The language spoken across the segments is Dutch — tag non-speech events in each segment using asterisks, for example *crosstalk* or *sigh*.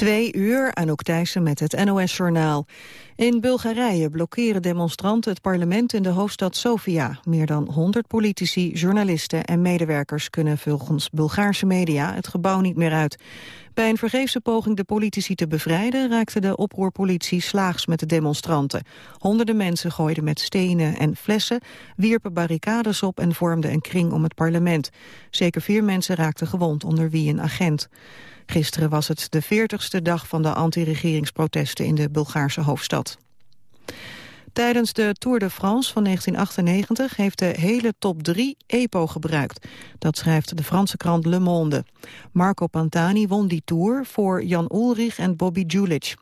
Twee uur, Anouk Thijssen met het NOS-journaal. In Bulgarije blokkeren demonstranten het parlement in de hoofdstad Sofia. Meer dan 100 politici, journalisten en medewerkers kunnen volgens Bulgaarse media het gebouw niet meer uit. Bij een vergeefse poging de politici te bevrijden raakte de oproerpolitie slaags met de demonstranten. Honderden mensen gooiden met stenen en flessen, wierpen barricades op en vormden een kring om het parlement. Zeker vier mensen raakten gewond, onder wie een agent. Gisteren was het de 40ste dag van de anti-regeringsprotesten in de Bulgaarse hoofdstad. Tijdens de Tour de France van 1998 heeft de hele top 3 EPO gebruikt. Dat schrijft de Franse krant Le Monde. Marco Pantani won die Tour voor Jan Ulrich en Bobby Julich.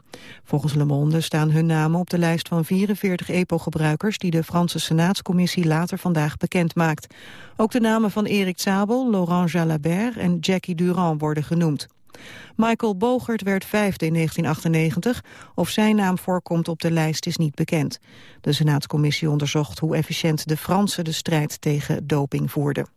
Volgens Le Monde staan hun namen op de lijst van 44 EPO-gebruikers... die de Franse Senaatscommissie later vandaag bekend maakt. Ook de namen van Erik Zabel, Laurent Jalabert en Jackie Durand worden genoemd. Michael Bogert werd vijfde in 1998. Of zijn naam voorkomt op de lijst is niet bekend. De Senaatscommissie onderzocht hoe efficiënt de Fransen de strijd tegen doping voerden.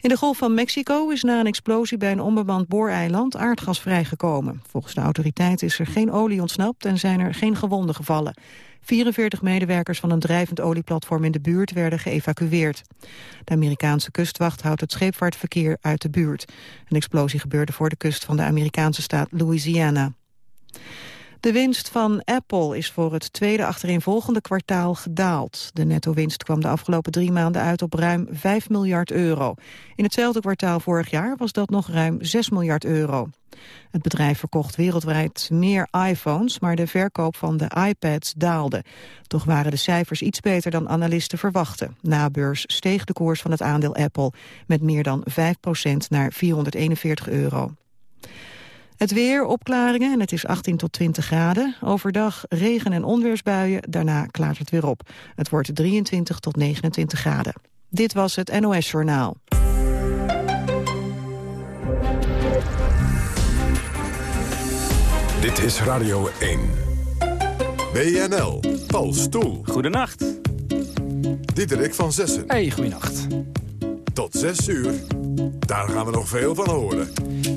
In de Golf van Mexico is na een explosie bij een onbemand booreiland aardgas vrijgekomen. Volgens de autoriteiten is er geen olie ontsnapt en zijn er geen gewonden gevallen. 44 medewerkers van een drijvend olieplatform in de buurt werden geëvacueerd. De Amerikaanse kustwacht houdt het scheepvaartverkeer uit de buurt. Een explosie gebeurde voor de kust van de Amerikaanse staat Louisiana. De winst van Apple is voor het tweede achtereenvolgende kwartaal gedaald. De netto-winst kwam de afgelopen drie maanden uit op ruim 5 miljard euro. In hetzelfde kwartaal vorig jaar was dat nog ruim 6 miljard euro. Het bedrijf verkocht wereldwijd meer iPhones, maar de verkoop van de iPads daalde. Toch waren de cijfers iets beter dan analisten verwachten. Na beurs steeg de koers van het aandeel Apple met meer dan 5% naar 441 euro. Het weer, opklaringen en het is 18 tot 20 graden. Overdag regen- en onweersbuien, daarna klaart het weer op. Het wordt 23 tot 29 graden. Dit was het NOS Journaal. Dit is Radio 1. WNL, Paul Stoel. Goedenacht. Diederik van Zessen. Hey, goedenacht. Tot 6 uur. Daar gaan we nog veel van horen.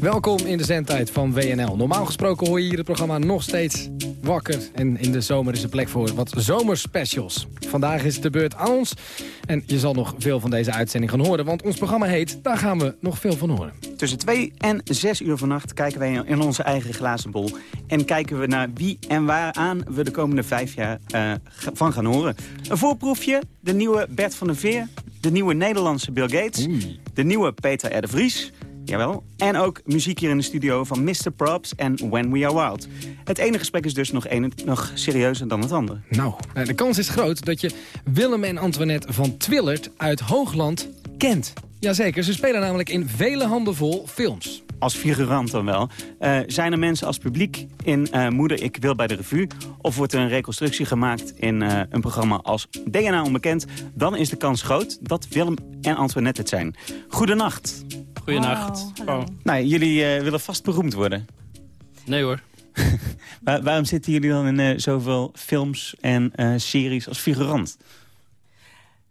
Welkom in de zendtijd van WNL. Normaal gesproken hoor je hier het programma nog steeds wakker. En in de zomer is er plek voor wat zomerspecials. Vandaag is de beurt aan ons. En je zal nog veel van deze uitzending gaan horen. Want ons programma heet Daar gaan we nog veel van horen. Tussen 2 en 6 uur vannacht kijken wij in onze eigen glazen bol. En kijken we naar wie en waaraan we de komende vijf jaar uh, van gaan horen. Een voorproefje, de nieuwe Bert van der Veer. De nieuwe Nederlandse Bill Gates. Oei. De nieuwe Peter R. de Vries. Jawel. En ook muziek hier in de studio van Mr. Props en When We Are Wild. Het ene gesprek is dus nog, een, nog serieuzer dan het andere. Nou, de kans is groot dat je Willem en Antoinette van Twillert uit Hoogland kent. Jazeker, ze spelen namelijk in vele handen vol films als figurant dan wel. Uh, zijn er mensen als publiek in uh, Moeder, ik wil bij de revue... of wordt er een reconstructie gemaakt in uh, een programma als DNA Onbekend... dan is de kans groot dat Willem en Antoinette het zijn. Goedenacht. Goedenacht. Oh, nou, jullie willen vast beroemd worden. Nee hoor. *laughs* Waar, waarom zitten jullie dan in zoveel films en series als figurant?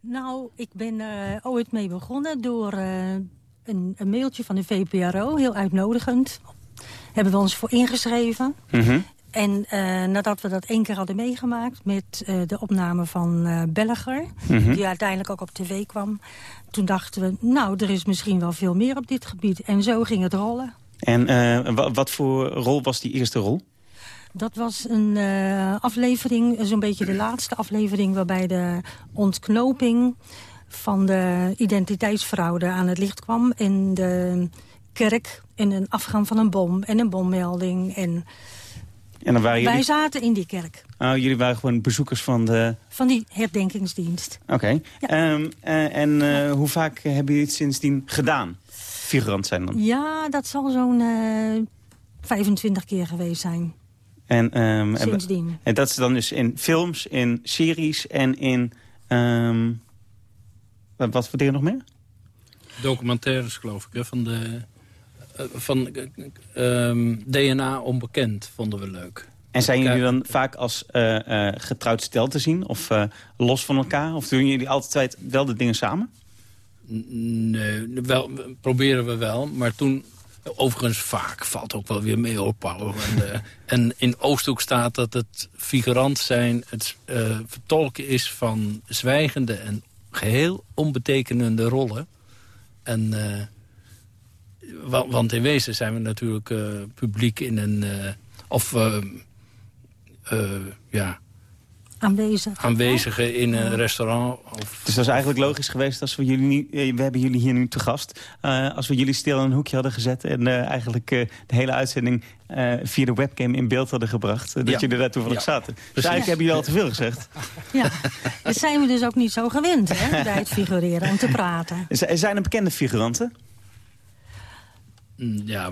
Nou, ik ben er ooit mee begonnen door een, een, mailtje van de VPRO, heel uitnodigend. Hebben we ons voor ingeschreven. Mhm. En uh, nadat we dat één keer hadden meegemaakt met de opname van Belger... Mhm. die uiteindelijk ook op tv kwam... toen dachten we, nou, er is misschien wel veel meer op dit gebied. En zo ging het rollen. En wat voor rol was die eerste rol? Dat was een aflevering, zo'n beetje de laatste aflevering... waarbij de ontknoping van de identiteitsfraude aan het licht kwam... in de kerk, in een afgang van een bom en een bommelding. En, en dan waren Wij zaten in die kerk. Oh, jullie waren gewoon bezoekers van de... Van die herdenkingsdienst. Oké. Ehm, eh, en uh, hoe vaak hebben jullie het sindsdien gedaan? Figurant zijn dan? Ja, dat zal zo'n uh, eh, 25 keer geweest zijn. En, um, Sindsdien. En dat is dan dus in films, in series en in... Um, wat voor dingen nog meer? Documentaires, geloof ik, hè, van de... Uh, van um, DNA onbekend vonden we leuk. En zijn jullie dan vaak als uh, uh, getrouwd stel te zien? Of los van elkaar? Of doen jullie altijd wel de dingen samen? Nee, wel, proberen we wel. Maar toen Overigens vaak valt ook wel weer mee op Pauw. En, eh, en in Oosthoek staat dat het figurant zijn... het uh, vertolken is van zwijgende en geheel onbetekenende rollen. En, uh, want in wezen zijn we natuurlijk publiek in een... of ja, aanwezig. aanwezigen in een restaurant. Of, dus dat is eigenlijk logisch geweest als we jullie niet... Eh, we hebben jullie hier nu te gast. Uh, als we jullie stil in een hoekje hadden gezet... en uh, eigenlijk uh, de hele uitzending via de webcam in beeld hadden gebracht... dat ja. jullie daar toevallig ja. zaten. Dus eigenlijk hebben jullie al te veel gezegd. Ja, dat zijn we dus ook niet zo gewend hè, *laughs* bij het figureren en te praten. Zijn er bekende figuranten? Mm, ja,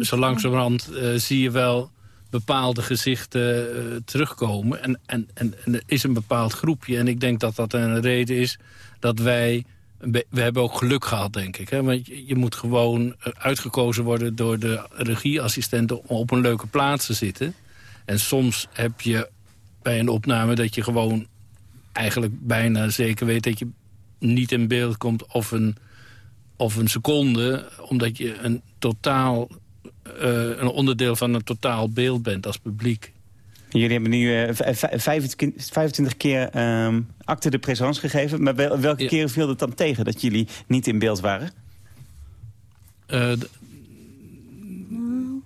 zo langzamerhand zie je wel bepaalde gezichten uh, terugkomen. En, en, en, er is een bepaald groepje. En ik denk dat dat een reden is dat wij... We hebben ook geluk gehad, denk ik. Hè? Want je, moet gewoon eh, uitgekozen worden door de regieassistenten... om op een leuke plaats te zitten. En soms heb je bij een opname dat je gewoon eigenlijk bijna zeker weet... dat je niet in beeld komt of een, of een seconde... omdat je een totaal een onderdeel van een totaal beeld bent als publiek. Jullie hebben nu uh, 25, 25, keer um, acte de présence gegeven. Maar wel, welke ja. keren viel het dan tegen dat jullie niet in beeld waren?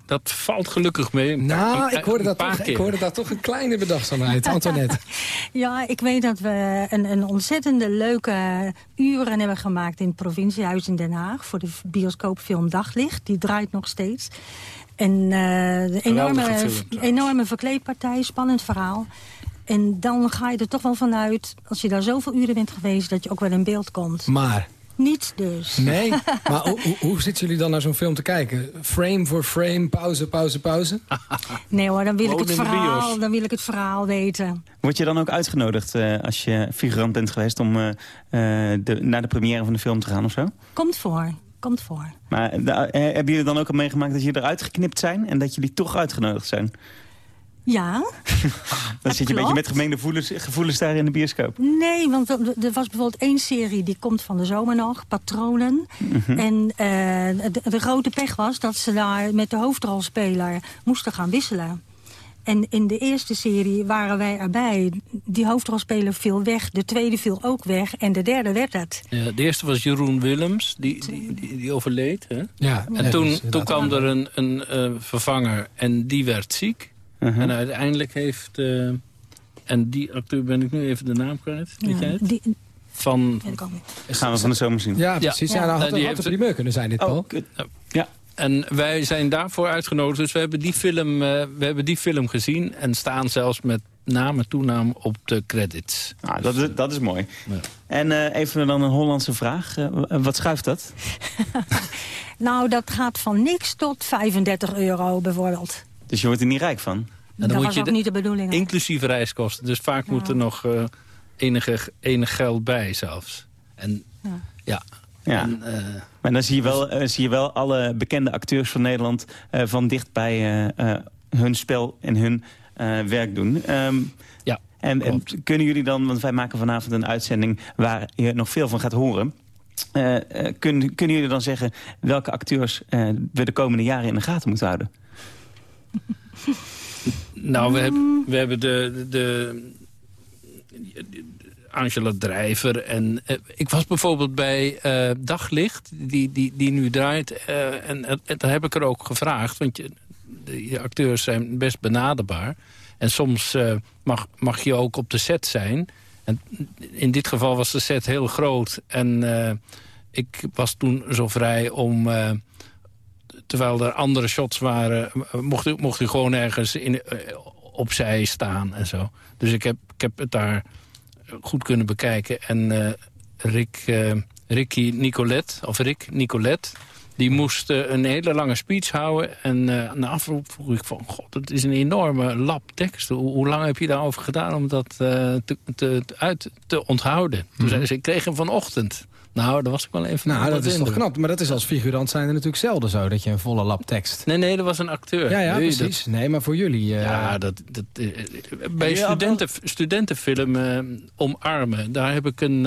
Dat valt gelukkig mee. Nou, ik hoorde, dat toch, ik hoorde daar toch een kleine bedachtzaamheid, Antoinette. *laughs* ja, ik weet dat we een, een ontzettende leuke uren hebben gemaakt... in het provinciehuis in Den Haag voor de bioscoopfilm Daglicht. Die draait nog steeds. En uh, enorme, enorme verkleedpartij, spannend verhaal. En dan ga je er toch wel vanuit, als je daar zoveel uren bent geweest... dat je ook wel in beeld komt. Maar niet dus. Nee? *laughs* Maar hoe, hoe zitten jullie dan naar zo'n film te kijken? Frame voor frame, pauze, pauze, pauze? *laughs* Nee hoor, dan wil, ik het verhaal, dan wil ik het verhaal weten. Word je dan ook uitgenodigd uh, als je figurant bent geweest... om uh, de, naar de première van de film te gaan of zo? Komt voor. Komt voor. Maar hebben jullie dan ook al meegemaakt dat jullie eruit geknipt zijn... en dat jullie toch uitgenodigd zijn? Ja. *laughs* Dan zit je een beetje met gemengde gevoelens, gevoelens daar in de bioscoop. Nee, want er was bijvoorbeeld één serie die komt van de zomer nog, Patronen. Mhm. En uh, de, de, grote pech was dat ze daar met de hoofdrolspeler moesten gaan wisselen. En in de eerste serie waren wij erbij. Die hoofdrolspeler viel weg, de tweede viel ook weg en de derde werd het. Ja, de eerste was Jeroen Willems, die, die, die, die overleed. Hè? Ja, en toen, toen kwam er een, een uh, vervanger en die werd ziek. Uh-huh. En uiteindelijk heeft... Uh, en die acteur ben ik nu even de naam kwijt. Ja, weet jij het? Die, van... Gaan we van de zomer zien. Ja, precies. Ja. Ja, nou, had, die had primeur kunnen zijn, dit, Paul. Oh, ja. En wij zijn daarvoor uitgenodigd. Dus we hebben die film, uh, we hebben die film gezien. En staan zelfs met naam en toenaam op de credits. Ah, dat, is, dat is mooi. Ja. En uh, even dan een Hollandse vraag. Uh, wat schuift dat? *laughs* nou, dat gaat van niks tot 35 euro bijvoorbeeld. Dus je wordt er niet rijk van? Dan dat moet was je ook niet de bedoeling. Inclusief reiskosten. Dus vaak ja. moet er nog uh, enige, enig geld bij zelfs. En ja... ja. Ja. En, uh, maar dan zie je, wel, uh, zie je wel alle bekende acteurs van Nederland... Uh, van dichtbij hun spel en hun werk doen. Um, ja, en, en, kunnen jullie dan, want wij maken vanavond een uitzending... waar je nog veel van gaat horen... kunnen, kunnen jullie dan zeggen welke acteurs we de komende jaren in de gaten moeten houden? *laughs* nou, we, hebben, we hebben de, de, Angela Drijver. En uh, ik was bijvoorbeeld bij uh, Daglicht, die, die, die nu draait. Uh, en, en, daar heb ik er ook gevraagd, want je, de acteurs zijn best benaderbaar. En soms mag, mag je ook op de set zijn. En in dit geval was de set heel groot. En ik was toen zo vrij om terwijl er andere shots waren, mocht u, mocht u gewoon ergens in, opzij staan en zo. Dus ik heb, ik heb het daar goed kunnen bekijken. En uh, Rick, uh, Ricky Nicolet, of Rick Nicolet... die moest uh, een hele lange speech houden. En na afloop vroeg ik van... God, het is een enorme lap tekst. Hoe, hoe lang heb je daarover gedaan om dat te, te, uit te onthouden? Toen mm -hmm. zei ze, ik kreeg hem vanochtend. Nou, dat was ik wel even... Nou, dat is toch knap. Maar dat is als figurant zijn er natuurlijk zelden zo... dat je een volle lap tekst... Nee, nee, dat was een acteur. Ja, ja, precies. Dat... Nee, maar voor jullie... Uh... Ja, dat, dat, uh, bij studenten, studentenfilm uh, Omarmen... daar heb ik een,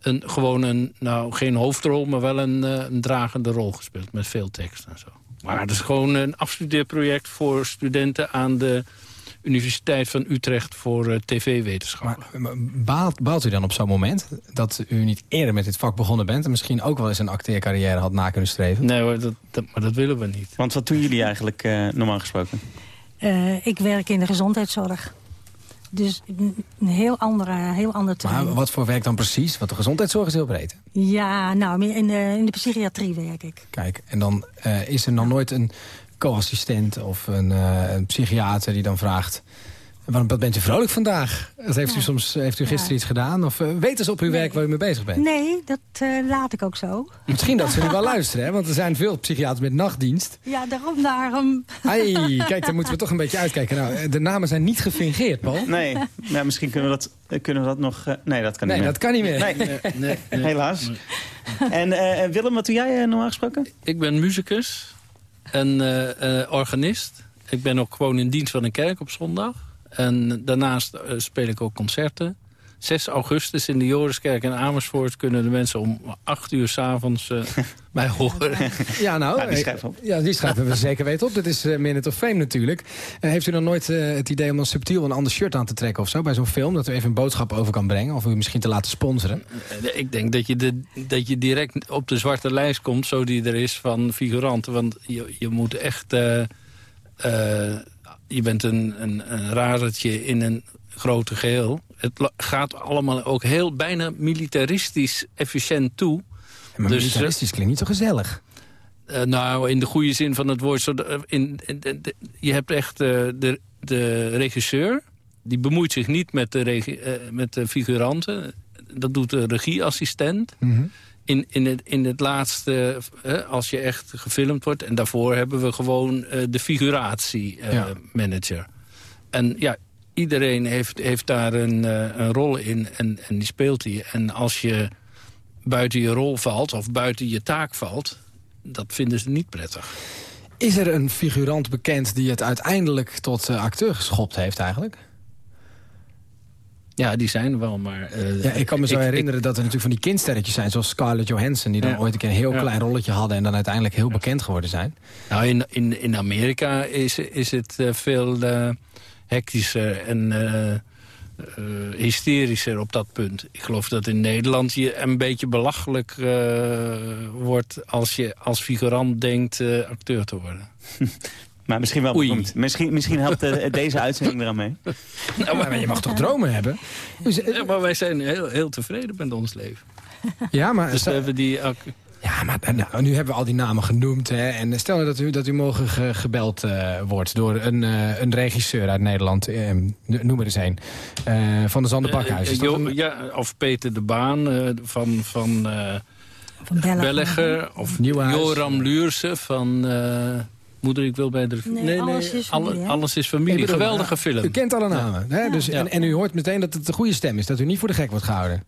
een, gewoon een, nou geen hoofdrol, maar wel een, een dragende rol gespeeld. Met veel tekst en zo. Maar het is gewoon een afstudeerproject voor studenten aan de Universiteit van Utrecht voor uh, tv-wetenschappen. Maar, baalt, baalt, u dan op zo'n moment dat u niet eerder met dit vak begonnen bent... en misschien ook wel eens een acteercarrière had na kunnen streven? Nee hoor, dat, dat, maar dat willen we niet. Want wat doen jullie eigenlijk uh, normaal gesproken? Uh, ik werk in de gezondheidszorg. Dus een heel, andere, heel ander terrein. Maar wat voor werk dan precies? Want de gezondheidszorg is heel breed. Ja, nou, in de, in de psychiatrie werk ik. Kijk, en dan uh, is er nog nooit een co-assistent of een, uh, een, psychiater die dan vraagt... Wat bent u vrolijk vandaag? Dat heeft u soms heeft u gisteren iets gedaan? Of uh, weten ze op uw nee. werk waar u mee bezig bent? Nee, dat uh, laat ik ook zo. Misschien dat ze nu wel *laughs* luisteren, hè? want er zijn veel psychiaters met nachtdienst. Ja, daarom, daarom. Ai, kijk, daar moeten we toch een beetje uitkijken. Nou, de namen zijn niet gefingeerd, Paul. Nee, nou, misschien kunnen we dat, kunnen we dat nog... Uh, nee, dat kan nee, niet meer. dat kan niet meer. Nee, nee, nee, nee helaas. En Willem, wat doe jij normaal gesproken? Ik ben muzikus en organist. Ik ben ook gewoon in dienst van een kerk op zondag. En daarnaast uh, speel ik ook concerten. 6 augustus in de Joriskerk in Amersfoort... kunnen de mensen om 8 uur s'avonds uh, *laughs* mij horen. Ja, nou, nou die schrijven, ja, die schrijven we zeker weten op. Dit is uh, Minute of Fame natuurlijk. Uh, heeft u dan nooit het idee om dan subtiel een ander shirt aan te trekken of zo... bij zo'n film, dat u even een boodschap over kan brengen... of u misschien te laten sponsoren? Ik denk dat je, de, dat je direct op de zwarte lijst komt... zo die er is van figuranten. Want je, je moet echt je bent een, een, een razertje in een grote geheel. Het gaat allemaal ook heel bijna militaristisch efficiënt toe. Maar dus, militaristisch klinkt niet zo gezellig. Uh, nou, in de goede zin van het woord. Zo de, in, in, de, de, je hebt echt uh, de, de regisseur. Die bemoeit zich niet met de, uh, met de figuranten. Dat doet de regieassistent. Mhm. Mm -hmm. In, in, het, in het laatste, als je echt gefilmd wordt... en daarvoor hebben we gewoon de figuratiemanager. Ja. En ja, iedereen heeft, heeft daar een, uh, een rol in en, en die speelt die. En als je buiten je rol valt of buiten je taak valt... dat vinden ze niet prettig. Is er een figurant bekend die het uiteindelijk tot acteur geschopt heeft eigenlijk? Ja, die zijn er wel, maar... Uh, ja, ik kan me zo ik, herinneren ik, dat er natuurlijk van die kindsterretjes zijn... zoals Scarlett Johansson, die dan ja. ooit een keer een heel ja. klein rolletje hadden... en dan uiteindelijk heel bekend geworden zijn. Nou, in, in, in Amerika is, is het uh, veel hectischer en hysterischer op dat punt. Ik geloof dat in Nederland je een beetje belachelijk wordt... als je als figurant denkt acteur te worden. *laughs* Maar misschien wel beroemd. Misschien, misschien helpt uh, deze uitzending eraan mee. *laughs* Nou, maar je mag toch dromen hebben? Ja, maar wij zijn heel, heel tevreden met ons leven. Ja, maar... Dus we hebben die... Ja, maar nou, nu hebben we al die namen genoemd. Hè, en stel nou dat u, dat u morgen ge, gebeld uh, wordt door een, uh, een regisseur uit Nederland. Uh, noem er eens een. van de Zander Bakhuis. Een... Ja, of Peter de Baan van... van van Bellegger, of Nieuwhuis. Joram Luurse van... Moeder, ik wil bij de... Nee, nee, nee alles, is familie, alle, alles is familie. Bedoel, Geweldige film. U kent alle namen. Ja. Hè? Dus, ja. en, en, u hoort meteen dat het een goede stem is. Dat u niet voor de gek wordt gehouden.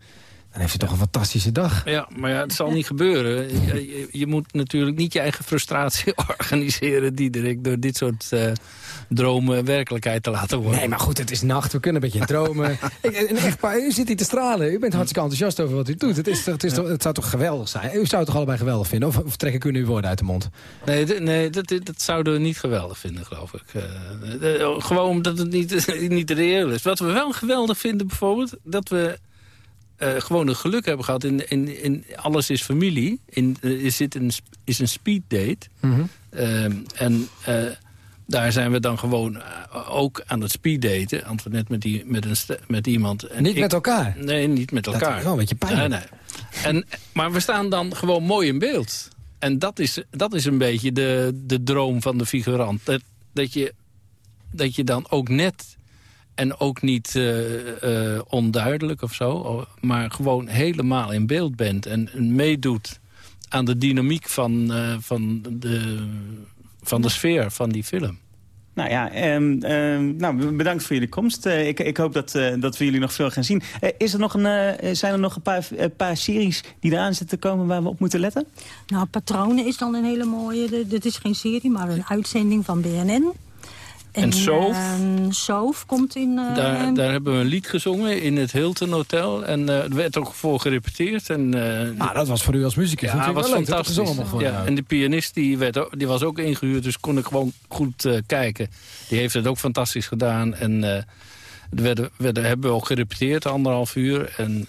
Dan heeft u toch een fantastische dag. Ja, maar ja, het zal niet gebeuren. Je, je, moet natuurlijk niet je eigen frustratie *laughs* organiseren... Diederik, door dit soort uh, dromen werkelijkheid te laten worden. Nee, maar goed, het is nacht. We kunnen een beetje dromen. *laughs* een echtpaar, u zit hier te stralen. U bent hartstikke enthousiast over wat u doet. Het, is, het, is, het zou toch geweldig zijn? U zou het toch allebei geweldig vinden? Of, of trek ik u nu woorden uit de mond? Nee, nee dat, dat zouden we niet geweldig vinden, geloof ik. Uh, uh, gewoon omdat het niet, *laughs* niet reëel is. Wat we wel geweldig vinden bijvoorbeeld... dat we uh, gewoon een geluk hebben gehad. In, in, in alles is familie. In, uh, is dit een, is een speed date. Mm -hmm. uh, en daar zijn we dan gewoon ook aan het speed daten. Net met, die, met, een, met iemand. En niet ik, met elkaar? Nee, niet met elkaar. Dat is wel een beetje nee. En, maar we staan dan gewoon mooi in beeld. En dat is, dat is een beetje de, de droom van de figurant. Dat, dat, je, dat je dan ook net en ook niet uh, uh, onduidelijk of zo. Maar gewoon helemaal in beeld bent. En, meedoet aan de dynamiek van, uh, van, de, van de sfeer van die film. Nou ja, um, um, nou, bedankt voor jullie komst. Uh, ik, ik, hoop dat, uh, dat we jullie nog veel gaan zien. Uh, is er nog een, zijn er nog een paar, paar series die eraan zitten te komen waar we op moeten letten? Nou, Patronen is dan een hele mooie. Dit is geen serie, maar een uitzending van BNN. En Soof? ehm, Soof komt in... eh, Daar, daar hebben we een lied gezongen in het Hilton Hotel. En eh, er werd ook voor gerepeteerd. En, eh, Nou, dat was voor u als muzikus ja, natuurlijk was wel leuk dat fantastisch. gezongen worden. Ja, en de pianist die, werd, die was ook ingehuurd, dus kon ik gewoon goed eh, kijken. Die heeft het ook fantastisch gedaan. En eh, er werden, werden, hebben we ook gerepeteerd, anderhalf uur. En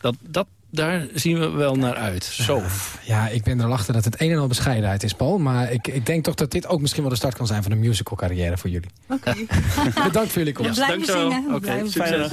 dat, dat, daar zien we wel naar uit. Zo. Ja, ik ben erachter dat het een en al bescheidenheid is, Paul. Maar ik, ik denk toch dat dit ook misschien wel de start kan zijn van een musical carrière voor jullie. Oké. *laughs* Bedankt voor jullie komst. zingen. we Oké, zingen. Fijne dag.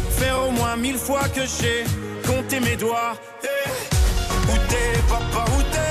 au moins mille fois que j'ai compté mes doigts. Eh, papa, où t'es?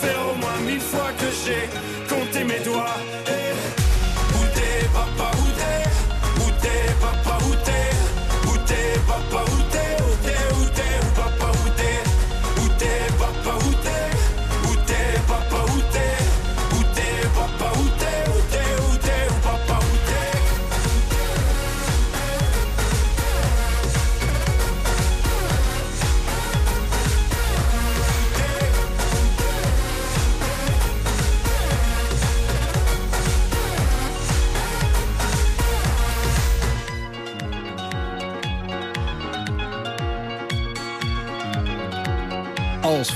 faire au moins mille fois que j'ai compté mes doigts. Eh, où t'es papa, où t'es? Où t'es papa, où t'es? Où t'es papa,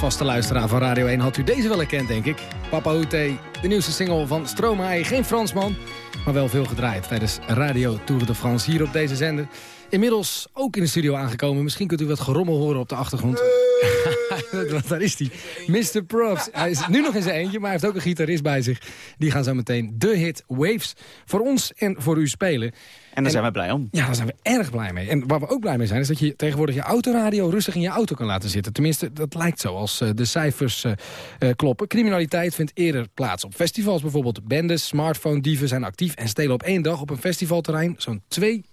vaste luisteraar van Radio 1 had u deze wel herkend, denk ik. Papa Hoete, de nieuwste single van Stromae. Geen Fransman, maar wel veel gedraaid tijdens Radio Tour de France hier op deze zender. Inmiddels ook in de studio aangekomen. Misschien kunt u wat gerommel horen op de achtergrond. *laughs* Want daar is hij. Mr. Props. Hij is nu nog in zijn eentje, maar hij heeft ook een gitarist bij zich. Die gaan zo meteen de hit Waves voor ons en voor u spelen. En daar zijn we blij om. Ja, daar zijn we erg blij mee. En waar we ook blij mee zijn, is dat je tegenwoordig je autoradio rustig in je auto kan laten zitten. Tenminste, dat lijkt zo als eh, de cijfers eh, eh, kloppen. Criminaliteit vindt eerder plaats op festivals. Bijvoorbeeld bendes, smartphone-dieven zijn actief en stelen op één dag op een festivalterrein zo'n 2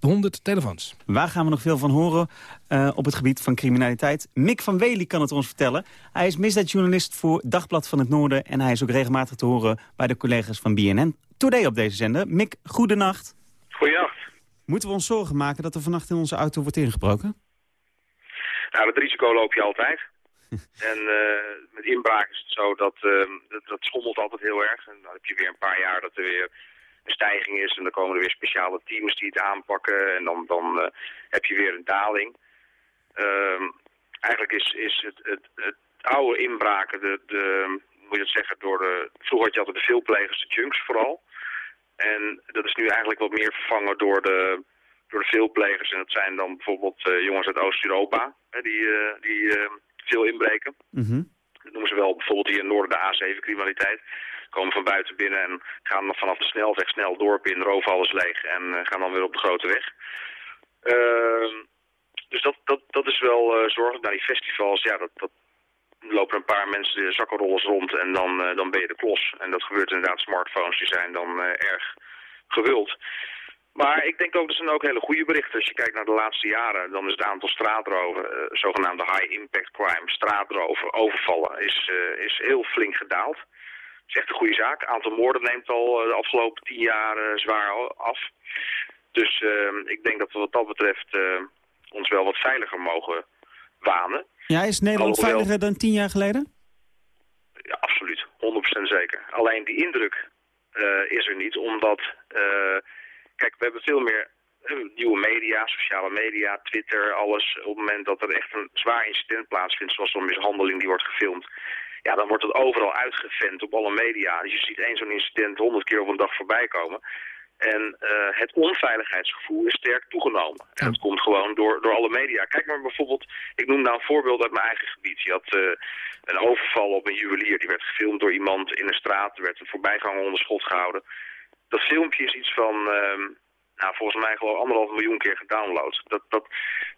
100 telefoons. Waar gaan we nog veel van horen uh, op het gebied van criminaliteit? Mick van Wely kan het ons vertellen. Hij is misdaadjournalist voor Dagblad van het Noorden... en hij is ook regelmatig te horen bij de collega's van BNN Today op deze zender. Mick, goedenacht. Goedenacht. Moeten we ons zorgen maken dat er vannacht in onze auto wordt ingebroken? Nou, dat risico loop je altijd. *laughs* en uh, met inbraak is het zo dat, uh, dat, dat schommelt altijd heel erg. En dan heb je weer een paar jaar dat er weer stijging is. En dan komen er weer speciale teams die het aanpakken. En dan, dan uh, heb je weer een daling. Ehm, eigenlijk is, is het, het, het oude inbraken, de, de, moet je dat zeggen, door de, vroeger had je altijd de veelplegers, de junks vooral. En dat is nu eigenlijk wat meer vervangen door de, door de veelplegers. En dat zijn dan bijvoorbeeld uh, jongens uit Oost-Europa, die, uh, die veel inbreken. Mm -hmm. Dat noemen ze wel bijvoorbeeld hier in Noorden de A7-criminaliteit. Komen van buiten binnen en gaan vanaf de snelweg snel dorp in, roven alles leeg en gaan dan weer op de grote weg. Ehm, dus dat, dat, dat is wel zorgelijk. Nou, die festivals, ja, dat, dat lopen een paar mensen de zakkenrollers rond en dan, uh, dan ben je de klos. En dat gebeurt inderdaad. Smartphones die zijn dan erg gewild. Maar ik denk ook, dat zijn ook hele goede berichten. Als je kijkt naar de laatste jaren, dan is het aantal straatroven, zogenaamde high impact crime, straatroven, overvallen, is, is heel flink gedaald. Is echt een goede zaak. Het aantal moorden neemt al de afgelopen tien jaar zwaar af. Dus ik denk dat we wat dat betreft ons wel wat veiliger mogen wanen. Ja, is Nederland Alhoewel... veiliger dan tien jaar geleden? Ja, absoluut. 100% zeker. Alleen die indruk uh, is er niet, omdat... Uh, kijk, we hebben veel meer nieuwe media, sociale media, Twitter, alles. Op het moment dat er echt een zwaar incident plaatsvindt, zoals zo'n mishandeling die wordt gefilmd... Ja, dan wordt het overal uitgevent op alle media. Dus je ziet één zo'n incident honderd keer op een dag voorbij komen. En uh, het onveiligheidsgevoel is sterk toegenomen. En dat komt gewoon door, door alle media. Kijk maar bijvoorbeeld, ik noem nou een voorbeeld uit mijn eigen gebied. Je had uh, een overval op een juwelier, die werd gefilmd door iemand in een straat. Er werd een voorbijganger onder schot gehouden. Dat filmpje is iets van, uh, nou, volgens mij gewoon anderhalf miljoen keer gedownload. Dat, dat,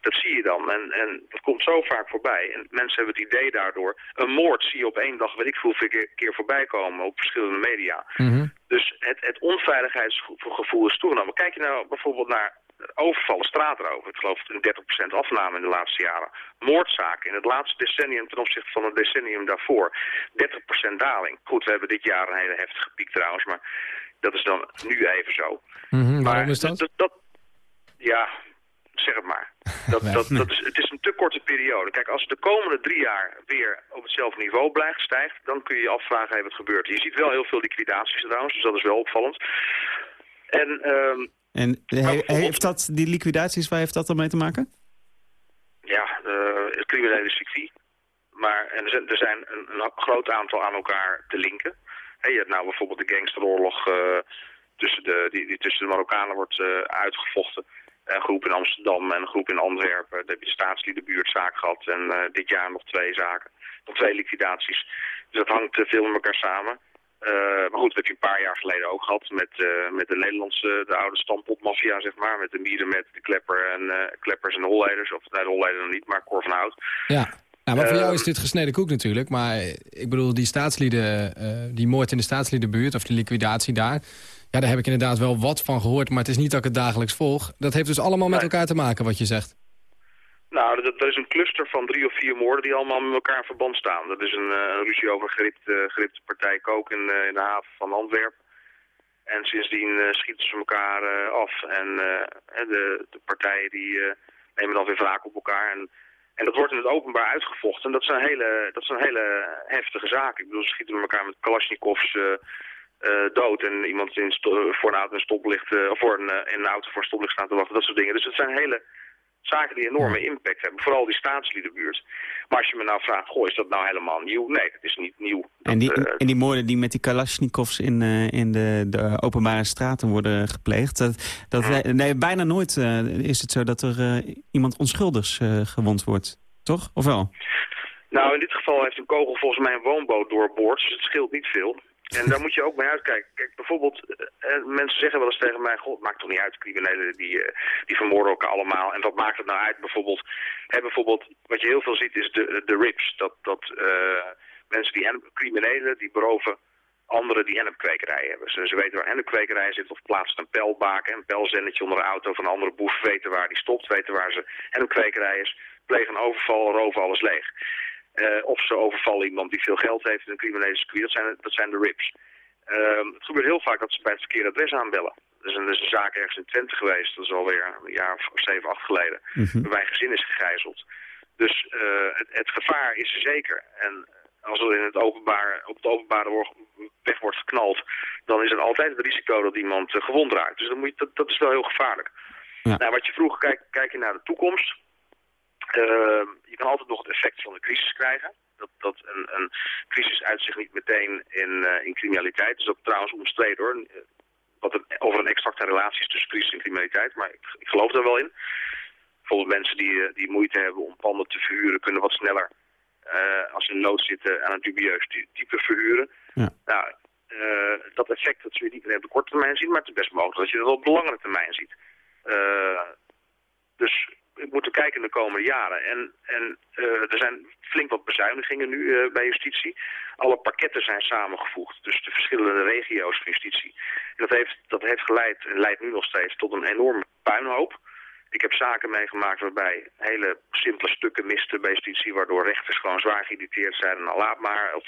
dat zie je dan. En, en dat komt zo vaak voorbij. En mensen hebben het idee daardoor. Een moord zie je op één dag, weet ik veel keer, keer voorbij komen op verschillende media. Mm -hmm. Dus het, het onveiligheidsgevoel is toegenomen. Kijk je nou bijvoorbeeld naar overvallen, straatroven. Ik geloof een 30% afname in de laatste jaren. Moordzaken in het laatste decennium ten opzichte van het decennium daarvoor. 30% daling. Goed, we hebben dit jaar een hele heftige piek trouwens, maar dat is dan nu even zo. Mm -hmm, waarom is dat? dat, dat? Ja, zeg het maar. *laughs* Dat, dat, dat is, het is een te korte periode. Kijk, als het de komende drie jaar weer op hetzelfde niveau blijft, stijgt, dan kun je je afvragen hey, wat gebeurt. Je ziet wel heel veel liquidaties trouwens, dus dat is wel opvallend. En, um, en he, heeft dat, die liquidaties, waar heeft dat dan mee te maken? Ja, uh, het criminele circuit. Maar en er zijn, er zijn een, een, groot aantal aan elkaar te linken. Hey, je hebt nou bijvoorbeeld de gangsteroorlog uh, tussen, de, die, die tussen de Marokkanen wordt uh, uitgevochten. Een groep in Amsterdam en een groep in Antwerpen. Daar heb je de staatsliedenbuurtzaak gehad en uh, dit jaar nog twee zaken. Nog twee liquidaties. Dus dat hangt veel met elkaar samen. Maar goed, dat heb je een paar jaar geleden ook gehad met, met de Nederlandse, de oude stampotmafia, zeg maar. Met de mieren met de klepper en, kleppers en de holleiders. Of nee, de holleider nog niet, maar Cor van Hout. Ja. Nou, maar voor jou is dit gesneden koek natuurlijk. Maar ik bedoel, die staatslieden, die moord in de staatsliedenbuurt of die liquidatie daar... Ja, daar heb ik inderdaad wel wat van gehoord, maar het is niet dat ik het dagelijks volg. Dat heeft dus allemaal met elkaar te maken, wat je zegt. Nou, dat, dat is een cluster van drie of vier moorden die allemaal met elkaar in verband staan. Dat is een, uh, een ruzie over geripte, geripte partij kook in, uh, in de haven van Antwerpen. En sindsdien schieten ze elkaar af. En de, de, partijen die nemen dan weer wraak op elkaar. En, en dat wordt in het openbaar uitgevochten. En dat zijn hele, dat zijn hele heftige zaken. Ik bedoel, ze schieten elkaar met Kalashnikovs uh, dood en iemand in voor een auto een stoplicht, uh, voor een, in een auto voor stoplicht staat te wachten, dat soort dingen. Dus het zijn hele zaken die enorme impact hebben, vooral die staatsliedenbuurt. Maar als je me nou vraagt, goh, is dat nou helemaal nieuw? Nee, dat is niet nieuw. Dat, en, die, en die moorden die met die Kalashnikovs in, in de, de, openbare straten worden gepleegd, dat, dat nee, bijna nooit is het zo dat er iemand onschuldigs gewond wordt, toch? Of wel? Nou, in dit geval heeft een kogel volgens mij een woonboot doorboord, dus het scheelt niet veel. En daar moet je ook mee uitkijken. Kijk, bijvoorbeeld, uh, mensen zeggen wel eens tegen mij... God, maakt toch niet uit, criminelen die, uh, die vermoorden elkaar allemaal. En wat maakt het nou uit? Bijvoorbeeld, hè, bijvoorbeeld wat je heel veel ziet is de, de rips. Dat, dat mensen die criminelen, die beroven anderen die hennepkwekerijen hebben. Ze, ze weten waar hennepkwekerijen zitten of plaatsen een pijlbaken, een pijlzendetje onder de auto van een andere boef, weten waar die stopt, weten waar ze hennepkwekerij is, plegen een overval, roven alles leeg. Uh, of ze overvallen iemand die veel geld heeft in een criminele circuit, dat zijn, dat zijn de rips. Uh, het gebeurt heel vaak dat ze bij het verkeerde adres aanbellen. Er is, een, er is een zaak ergens in Twente geweest, dat is alweer een jaar of zeven, acht geleden, mm waarbij een gezin is gegijzeld. Dus uh, het, het, gevaar is er zeker. En als er in het openbaar, op het openbare weg wordt geknald, dan is er altijd het risico dat iemand uh, gewond raakt. Dus dan moet je, dat, dat is wel heel gevaarlijk. Ja. Nou, wat je vroeg, kijk, kijk je naar de toekomst. Uh, je kan altijd nog het effect van de crisis krijgen. Dat, dat een, een crisis uitzicht niet meteen in, uh, in criminaliteit. Dat is ook trouwens omstreden hoor. Wat een, over een exacte relatie is tussen crisis en criminaliteit. Maar ik, ik geloof daar wel in. Bijvoorbeeld mensen die, die moeite hebben om panden te verhuren... kunnen wat sneller, uh, als ze in nood zitten, aan een dubieus type verhuren. Ja. Nou, uh, dat effect dat zul je niet op de korte termijn zien... maar het is best mogelijk dat je dat op de langere termijn ziet. Uh, dus moeten kijken in de komende jaren. En, en uh, er zijn flink wat bezuinigingen nu uh, bij justitie. Alle pakketten zijn samengevoegd, dus de verschillende regio's van justitie. En dat heeft, dat heeft geleid en leidt nu nog steeds tot een enorme puinhoop. Ik heb zaken meegemaakt waarbij hele simpele stukken misten bij justitie... waardoor rechters gewoon zwaar geïrriteerd zijn en al laat maar... of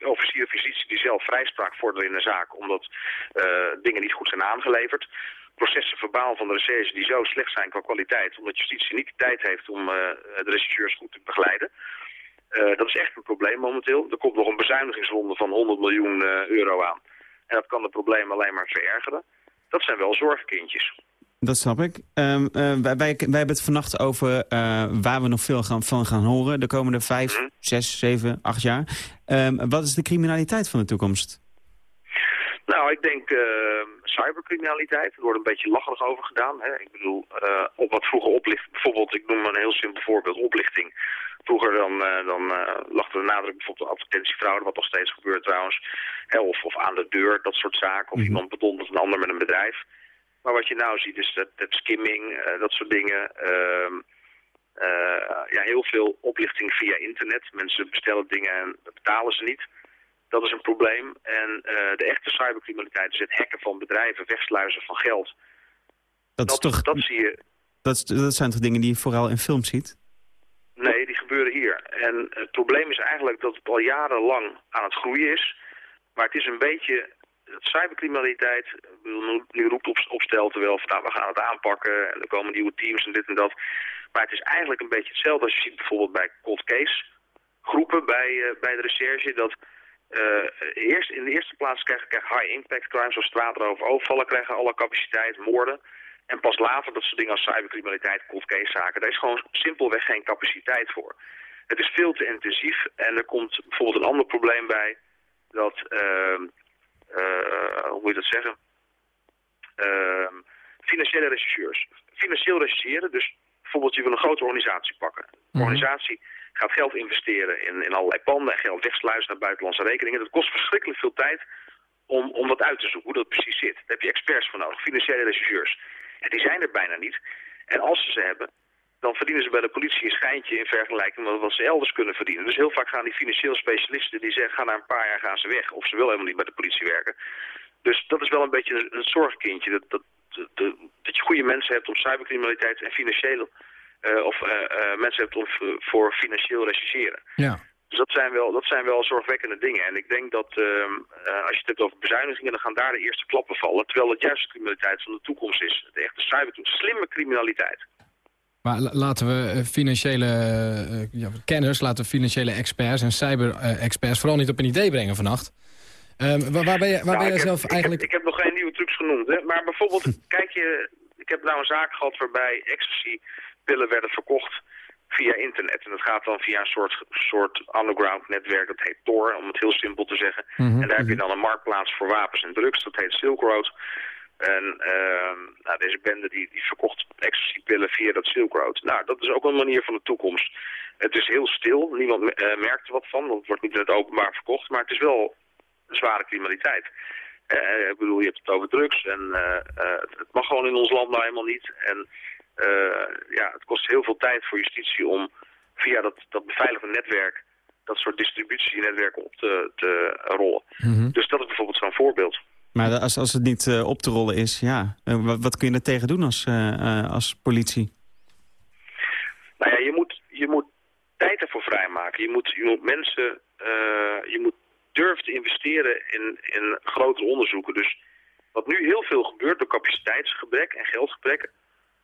officier van justitie die zelf vrijspraak vorderen in een zaak... omdat uh, dingen niet goed zijn aangeleverd processen verbaal van de recherche die zo slecht zijn qua kwaliteit... omdat justitie niet de tijd heeft om uh, de rechercheurs goed te begeleiden. Uh, dat is echt een probleem momenteel. Er komt nog een bezuinigingsronde van 100 miljoen uh, euro aan. En dat kan het probleem alleen maar verergeren. Dat zijn wel zorgkindjes. Dat snap ik. Um, wij, wij, wij, hebben het vannacht over waar we nog veel gaan, van gaan horen... de komende vijf, mm -hmm. zes, zeven, acht jaar. Um, wat is de criminaliteit van de toekomst? Nou, ik denk uh, cybercriminaliteit. Er wordt een beetje lacherig over gedaan. Hè. Ik bedoel, uh, op wat vroeger oplichting, bijvoorbeeld, ik noem een heel simpel voorbeeld, oplichting. Vroeger dan, uh, dan lag er de nadruk bijvoorbeeld op advertentiefraude, wat nog steeds gebeurt trouwens. Hè, of, of aan de deur, dat soort zaken. Of mm -hmm. iemand bedondert een ander met een bedrijf. Maar wat je nou ziet is dat, dat skimming, dat soort dingen... Ehm, ja, heel veel oplichting via internet. Mensen bestellen dingen en betalen ze niet. Dat is een probleem. En uh, de echte cybercriminaliteit is het hacken van bedrijven, wegsluizen van geld. Dat, dat, is toch, dat zie je... Dat, dat zijn toch dingen die je vooral in films ziet? Nee, die gebeuren hier. En het probleem is eigenlijk dat het al jarenlang aan het groeien is. Maar het is een beetje... Cybercriminaliteit, nu roept op, opstel terwijl nou, we gaan het aanpakken en er komen nieuwe teams en dit en dat. Maar het is eigenlijk een beetje hetzelfde als je ziet bijvoorbeeld bij cold case groepen bij, uh, bij de recherche. Dat eerst, in de eerste plaats krijgen krijg high impact crimes zoals straatroof, overvallen krijgen alle capaciteit, moorden. En pas later dat soort dingen als cybercriminaliteit, cold case zaken. Daar is gewoon simpelweg geen capaciteit voor. Het is veel te intensief en er komt bijvoorbeeld een ander probleem bij. Dat, uh, uh, hoe moet je dat zeggen? Ehm, financiële rechercheurs. Financieel rechercheren, dus bijvoorbeeld je wil een grote organisatie pakken. Een mhm. organisatie gaat geld investeren in, in allerlei panden en geld wegsluizen naar buitenlandse rekeningen. Dat kost verschrikkelijk veel tijd om, om dat uit te zoeken, hoe dat precies zit. Daar heb je experts voor nodig, financiële rechercheurs. En die zijn er bijna niet. En als ze ze hebben, dan verdienen ze bij de politie een schijntje in vergelijking met wat ze elders kunnen verdienen. Dus heel vaak gaan die financieel specialisten die zeggen, gaan na een paar jaar gaan ze weg. Of ze willen helemaal niet bij de politie werken. Dus dat is wel een beetje een, zorgkindje. Dat, dat, dat, dat je goede mensen hebt om cybercriminaliteit en financiële of uh, uh, mensen hebt of, voor financieel rechercheren. Ja. Dus dat zijn, wel, dat zijn wel zorgwekkende dingen. En ik denk dat ehm, als je het hebt over bezuinigingen, dan gaan daar de eerste klappen vallen. Terwijl het juist de criminaliteit van de toekomst is. De echte cyber, slimme criminaliteit. Maar laten we financiële ja, kenners, laten we financiële experts en cyber-experts vooral niet op een idee brengen vannacht. Um, waar, waar, ben je, waar nou, ben je zelf heb, eigenlijk... Ik heb, ik heb, nog geen nieuwe trucs genoemd. Hè? Maar bijvoorbeeld, *laughs* kijk je... Ik heb nou een zaak gehad waarbij ecstasy pillen werden verkocht via internet. En dat gaat dan via een soort, soort underground netwerk, dat heet Tor, om het heel simpel te zeggen. Mm -hmm. En daar heb je dan een marktplaats voor wapens en drugs, dat heet Silk Road. En uh, nou, deze bende die, die verkocht ecstasy-pillen via dat Silk Road. Nou, dat is ook een manier van de toekomst. Het is heel stil, niemand uh, merkt er wat van, want het wordt niet in het openbaar verkocht. Maar het is wel zware criminaliteit. Uh, ik bedoel, je hebt het over drugs en het mag gewoon in ons land nou helemaal niet. En ja, het kost heel veel tijd voor justitie om via dat, dat beveiligde netwerk dat soort distributienetwerken op te, te rollen. Mhm. Dus dat is bijvoorbeeld zo'n voorbeeld. Maar als, als het niet eh, op te rollen is, ja, eh, wat, wat kun je er tegen doen als, eh, eh, als politie? Nou ja, je moet, je moet tijd ervoor vrijmaken. Je moet, je moet mensen, eh, je moet durven te investeren in, in grotere onderzoeken. Dus wat nu heel veel gebeurt door capaciteitsgebrek en geldgebrek,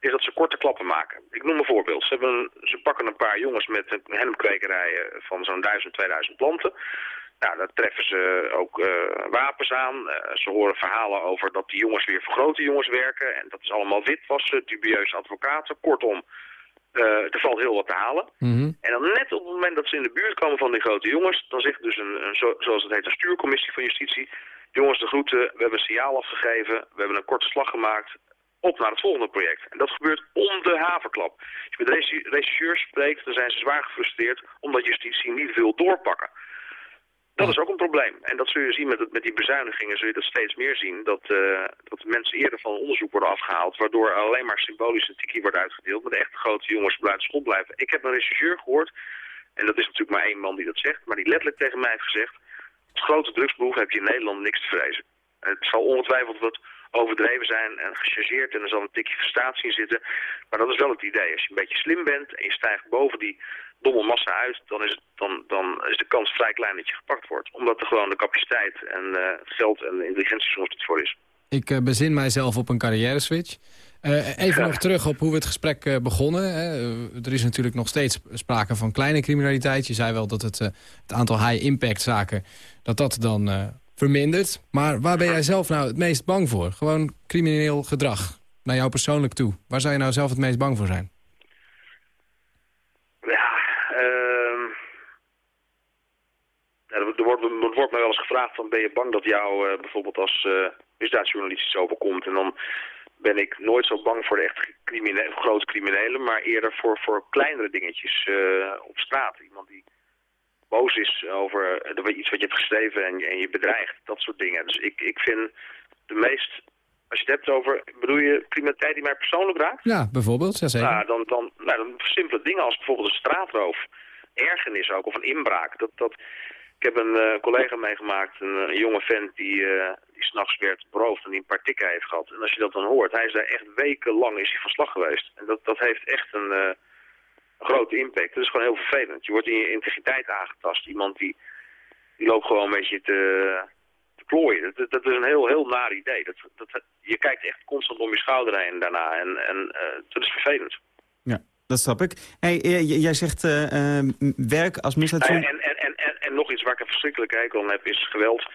is dat ze korte klappen maken. Ik noem een voorbeeld. Ze, hebben ze pakken een paar jongens met een hennepkwekerijen van zo'n 1000, 2000 planten. Nou, daar treffen ze ook eh, wapens aan. Eh, ze horen verhalen over dat die jongens weer voor grote jongens werken. En dat is allemaal witwassen, dubieuze advocaten. Kortom, eh, er valt heel wat te halen. Mhm. En dan net op het moment dat ze in de buurt komen van die grote jongens... dan zegt dus een, een zo- zoals het heet, een stuurcommissie van justitie... jongens, de groeten, we hebben een signaal afgegeven... we hebben een korte slag gemaakt, op naar het volgende project. En dat gebeurt om de haverklap. Als je met regi- regisseurs spreekt, dan zijn ze zwaar gefrustreerd... omdat justitie niet wil doorpakken. Dat is ook een probleem. En dat zul je zien met, het, met die bezuinigingen, zul je dat steeds meer zien. Dat, eh, dat mensen eerder van onderzoek worden afgehaald, waardoor alleen maar symbolische tikkie wordt uitgedeeld. Maar de echte grote jongens buiten school blijven. Ik heb een rechercheur gehoord, en dat is natuurlijk maar één man die dat zegt, maar die letterlijk tegen mij heeft gezegd, het grote drugsbehoefte heb je in Nederland niks te vrezen. Het zal ongetwijfeld wat overdreven zijn en gechargeerd en er zal een tikje frustratie in zitten. Maar dat is wel het idee. Als je een beetje slim bent en je stijgt boven die domme massa uit, dan is, het, dan, dan is de kans vrij klein dat je gepakt wordt. Omdat er gewoon de capaciteit en eh, het geld en intelligentie soms niet voor is. Ik eh, bezin mijzelf op een carrière switch. Eh, even Ja. nog terug op hoe we het gesprek begonnen. Er is natuurlijk nog steeds sprake van kleine criminaliteit. Je zei wel dat het, het aantal high-impact zaken dat dat dan vermindert. Maar waar ben jij zelf nou het meest bang voor? Gewoon crimineel gedrag naar jou persoonlijk toe. Waar zou je nou zelf het meest bang voor zijn? Ja, ehm er, wordt, er mij wel eens gevraagd van ben je bang dat jou eh, bijvoorbeeld als eh misdaadjournalist iets overkomt. En dan ben ik nooit zo bang voor de echt grote criminelen, maar eerder voor, voor kleinere dingetjes eh, op straat. Iemand die boos is over eh, iets wat je hebt geschreven en, en je bedreigt, dat soort dingen. Dus ik, ik vind de meest, als je het hebt over, bedoel je criminaliteit die mij persoonlijk raakt? Ja, bijvoorbeeld. Ja. Nou, dan, dan, nou, dan simpele dingen als bijvoorbeeld een straatroof, ergernis ook, of een inbraak. Dat, dat, ik heb een eh, collega meegemaakt, een, een jonge vent die, eh die s'nachts werd beroofd en die een paar tikken heeft gehad. En als je dat dan hoort, hij is daar echt wekenlang is hij van slag geweest. En dat, dat heeft echt een, eh, een grote impact. Dat is gewoon heel vervelend. Je wordt in je integriteit aangetast. Iemand die, die loopt gewoon een beetje te, te klooien. Dat, dat is een heel, heel naar idee. Dat, dat, je kijkt echt constant om je schouder heen daarna. En, en eh, dat is vervelend. Ja, dat snap ik. Hey, eh, jij zegt eh, werk als misdaadjournalist. en, en, en, en, en nog iets waar ik een verschrikkelijke hekel aan heb, is geweld.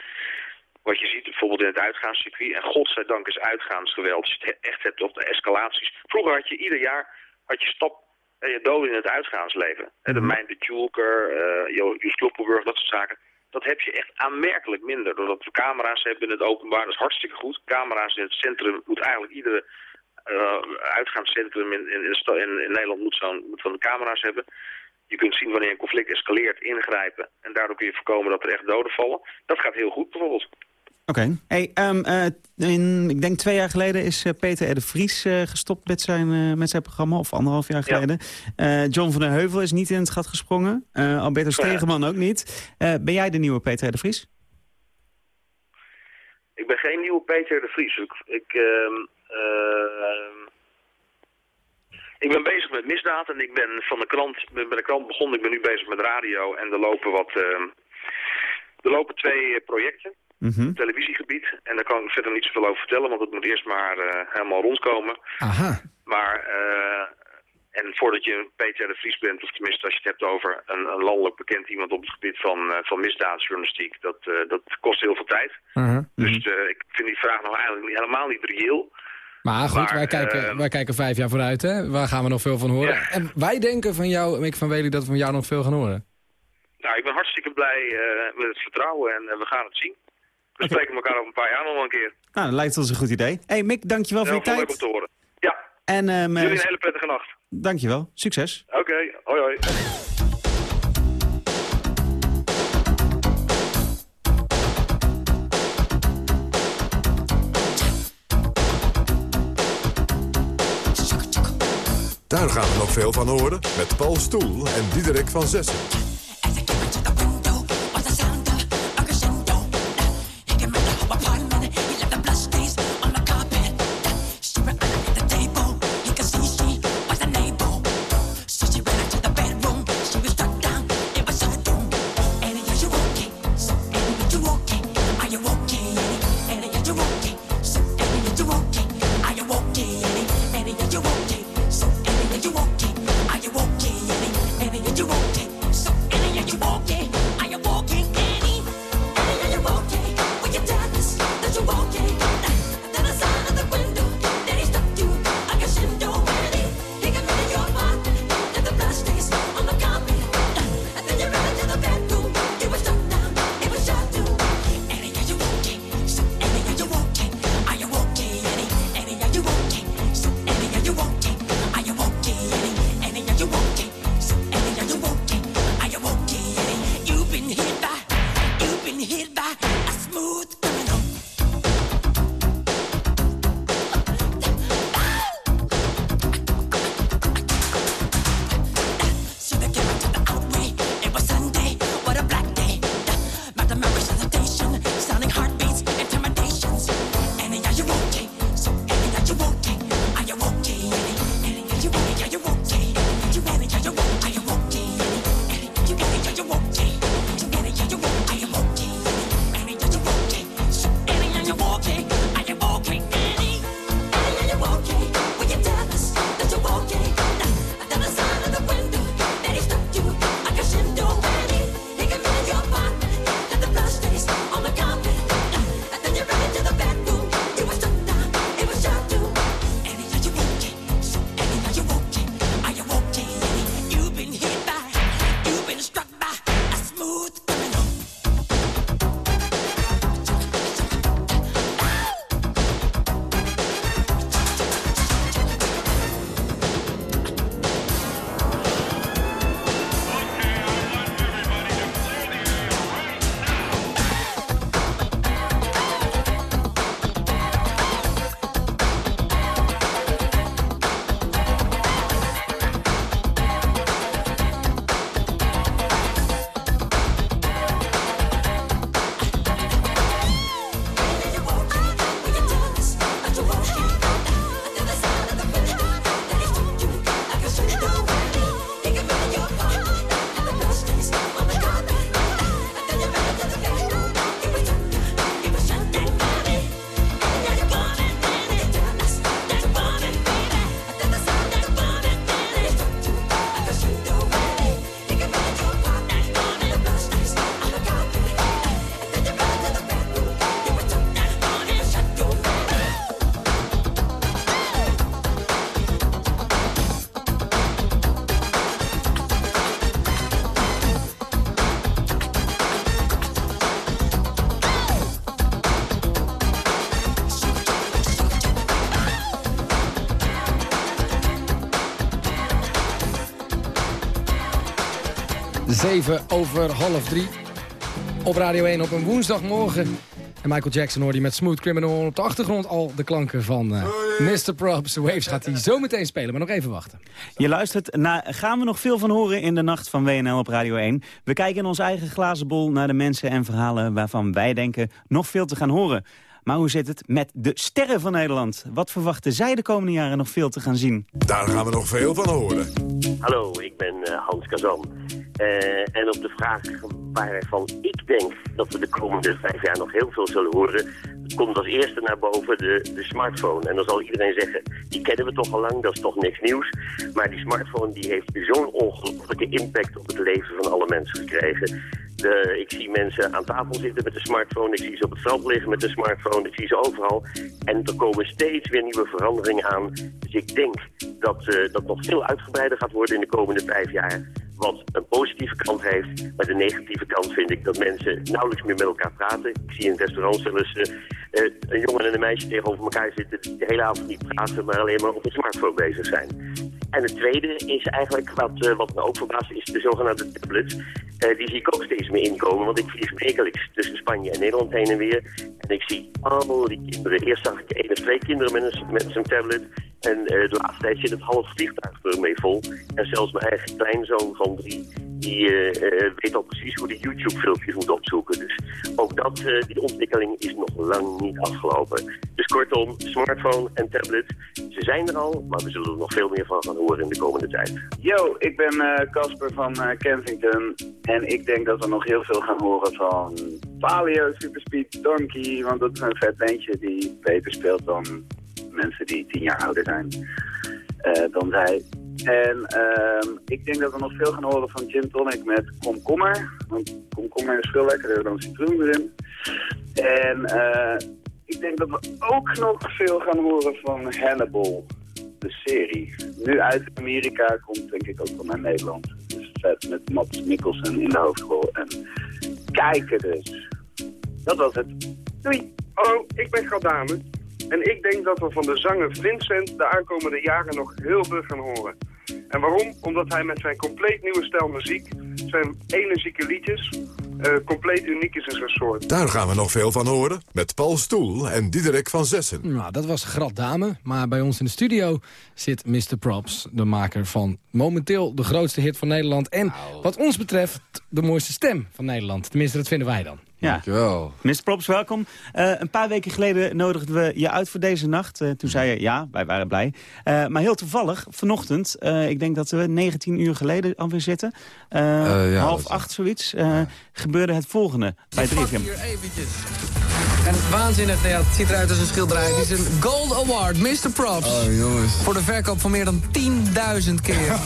Wat je ziet bijvoorbeeld in het uitgaanscircuit. En godzijdank is uitgaansgeweld. Als je het he- echt hebt op de escalaties. Vroeger had je ieder jaar had je stap je doden in het uitgaansleven. Hè, De Mijn de Julker, uh, Joos Kloppenburg, dat soort zaken. Dat heb je echt aanmerkelijk minder. Doordat we camera's hebben in het openbaar, dat is hartstikke goed. Camera's in het centrum moet eigenlijk iedere eh, uitgaanscentrum in, in, Nederland moet, zo'n moet van de camera's hebben. Je kunt zien wanneer een conflict escaleert, ingrijpen. En daardoor kun je voorkomen dat er echt doden vallen. Dat gaat heel goed bijvoorbeeld. Oké. Hey, ehm, eh, in, ik denk twee jaar geleden is eh, Peter R. de Vries eh, gestopt met zijn, met zijn programma. Of anderhalf jaar Ja. geleden. John van der Heuvel is niet in het gat gesprongen. Alberto Stegeman ook niet. Ben jij de nieuwe Peter R. de Vries? Ik ben geen nieuwe Peter de Vries. Ik, ik, ehm, ik ben bezig met misdaad en ik ben van de krant, ben bij de krant begonnen. Ik ben nu bezig met radio en er lopen wat... ehm, er lopen twee eh, projecten Mhm. televisiegebied. En daar kan ik verder niet zoveel over vertellen, want het moet eerst maar eh, helemaal rondkomen. Aha. Maar, eh, en voordat je Peter de Vries bent, of tenminste als je het hebt over een, een landelijk bekend iemand op het gebied van, eh, van misdaadjournalistiek, dat, dat kost heel veel tijd. Aha. Dus eh, ik vind die vraag nog eigenlijk helemaal niet reëel. Maar goed, Maar, wij, kijken, wij kijken vijf jaar vooruit. Hè? Waar gaan we nog veel van horen? Ja. En wij denken van jou, Mick van Wely, dat we van jou nog veel gaan horen. Nou, ik ben hartstikke blij met het vertrouwen en we gaan het zien. We spreken elkaar over een paar jaar nog wel een keer. Nou, dat lijkt ons een goed idee. Hey Mick, dankjewel voor je veel leuk om tijd. te horen. Ja, En eh, jullie een hele prettige nacht. dankjewel. Succes. Oké, hoi hoi. Daar gaan we nog veel van horen met Paul Stoel en Diederik van Zessen. 7 over half 3 op Radio 1 op een woensdagmorgen. En Michael Jackson hoorde je met Smooth Criminal op de achtergrond al de klanken van uh, Mr. Props. Waves gaat hij zo meteen spelen, maar nog even wachten. Je luistert naar Gaan we nog veel van horen in de nacht van WNL op Radio 1. We kijken in ons eigen glazen bol naar de mensen en verhalen waarvan wij denken nog veel te gaan horen. Maar hoe zit het met de sterren van Nederland? Wat verwachten zij de komende jaren nog veel te gaan zien? Daar gaan we nog veel van horen. Hallo, ik ben uh, Hans Kazan. Uh, en op de vraag waarvan ik denk dat we de komende vijf jaar nog heel veel zullen horen... komt als eerste naar boven de, de smartphone. En dan zal iedereen zeggen, die kennen we toch al lang, dat is toch niks nieuws. Maar die smartphone die heeft zo'n ongelooflijke impact op het leven van alle mensen gekregen. De, ik zie mensen aan tafel zitten met de smartphone. Ik zie ze op het strand liggen met de smartphone. Ik zie ze overal. En er komen steeds weer nieuwe veranderingen aan. Dus ik denk dat uh, dat nog veel uitgebreider gaat worden in de komende vijf jaar. Wat een positieve kant heeft. Maar de negatieve kant vind ik dat mensen nauwelijks meer met elkaar praten. Ik zie in restaurants wel eens uh, uh, een jongen en een meisje tegenover elkaar zitten... die de hele avond niet praten, maar alleen maar op een smartphone bezig zijn. En het tweede is eigenlijk, wat, uh, wat me ook verbaast, is de zogenaamde tablets. Die zie ik ook steeds meer inkomen, want ik vlieg wekelijks tussen Spanje en Nederland heen en weer. En ik zie al die kinderen. Eerst zag ik één of twee kinderen met met een tablet. En de laatste tijd zit het half vliegtuig ermee vol. En zelfs mijn eigen kleinzoon van drie, die weet al precies hoe die YouTube-filmpjes moet opzoeken. Dus ook dat, die ontwikkeling is nog lang niet afgelopen. Dus kortom, smartphone en tablet, ze zijn er al, maar we zullen er nog veel meer van gaan horen in de komende tijd. Yo, ik ben Casper van Kensington en ik denk dat we nog heel veel gaan horen van Palio, Superspeed, Donkey, want dat is een vet bandje die beter speelt dan mensen die tien jaar ouder zijn uh, dan zij. En uh, ik denk dat we nog veel gaan horen van Gin Tonic met komkommer. Want komkommer is veel lekkerder dan citroen erin. En uh, ik denk dat we ook nog veel gaan horen van Hannibal, de serie. Nu uit Amerika komt denk ik ook wel naar Nederland. Dus met Mats Mikkelsen in de hoofdrol. En kijken dus. Dat was het. Doei. Hallo, ik ben Galdame. En ik denk dat we van de zanger Vincent de aankomende jaren nog heel veel gaan horen. En waarom? Omdat hij met zijn compleet nieuwe stijl muziek, zijn energieke liedjes, uh, compleet uniek is in zijn soort. Daar gaan we nog veel van horen, met Paul Stoel en Diederik van Zessen. Nou, dat was Grad Dame, maar bij ons in de studio zit Mr. Props, de maker van momenteel de grootste hit van Nederland. En wat ons betreft de mooiste stem van Nederland. Tenminste, dat vinden wij dan. Ja. Dankjewel. Mr. Props, welkom. Uh, een paar weken geleden nodigden we je uit voor deze nacht. Uh, toen zei je ja, wij waren blij. Uh, maar heel toevallig, vanochtend, ik denk dat we 19 uur geleden alweer zitten. Ja, half acht zoiets. Ja. Gebeurde het volgende bij 3FM. hier eventjes. En waanzinnig, ja, het ziet eruit als een schilderij. Het is een Gold Award, Mr. Props. Oh, jongens. Voor de verkoop van meer dan 10.000 keer. *laughs*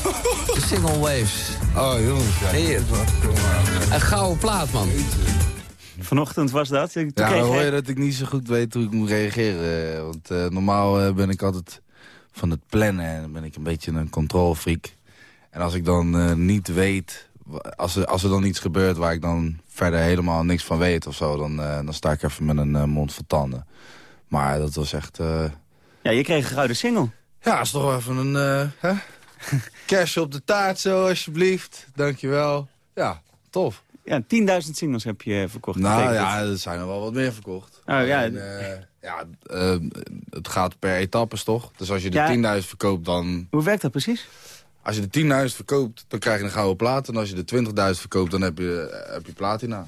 de Single Waves. Oh, jongens. Ja. Hier. Een gouden plaat, man. Vanochtend was dat. Toen ja, dan hoor je dat ik niet zo goed weet hoe ik moet reageren. Want uh, normaal uh, ben ik altijd van het plannen en ben ik een beetje een controlfreak. En als ik dan uh, niet weet, als er, als er dan iets gebeurt waar ik dan verder helemaal niks van weet of zo... dan, dan sta ik even met een mond vol tanden. Maar dat was echt... Ja, je kreeg een gouden single. Ja, is toch wel even een... hè? *laughs* Kerstje op de taart zo, alsjeblieft. Dankjewel. Ja, tof. Ja, 10.000 singles heb je verkocht. Nou ja, er zijn er wel wat meer verkocht. Oh, ja. En, uh, ja uh, het gaat per etappes toch? Dus als je de ja. 10.000 verkoopt, dan... Hoe werkt dat precies? Als je de 10.000 verkoopt, dan krijg je een gouden plaat. En als je de 20.000 verkoopt, dan heb je, heb je platina.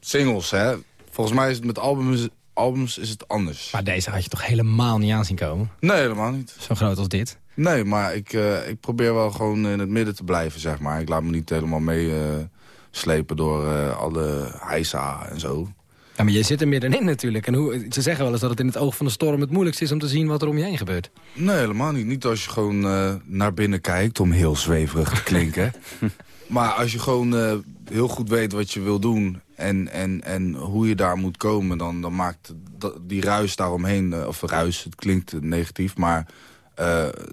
Singles, hè? Volgens mij is het met albums, albums is het anders. Maar deze had je toch helemaal niet aan zien komen? Nee, helemaal niet. Zo groot als dit? Nee, maar ik, uh, ik probeer wel gewoon in het midden te blijven, zeg maar. Ik laat me niet helemaal mee slepen door uh, alle heisa en zo. Ja, maar je zit er middenin natuurlijk. En hoe, ze zeggen wel eens dat het in het oog van de storm het moeilijkst is om te zien wat er om je heen gebeurt. Nee, helemaal niet. Niet als je gewoon uh, naar binnen kijkt, om heel zweverig te klinken. *laughs* maar als je gewoon uh, heel goed weet wat je wil doen en, en, en hoe je daar moet komen... dan, dan maakt die ruis daaromheen, of ruis, het klinkt negatief... maar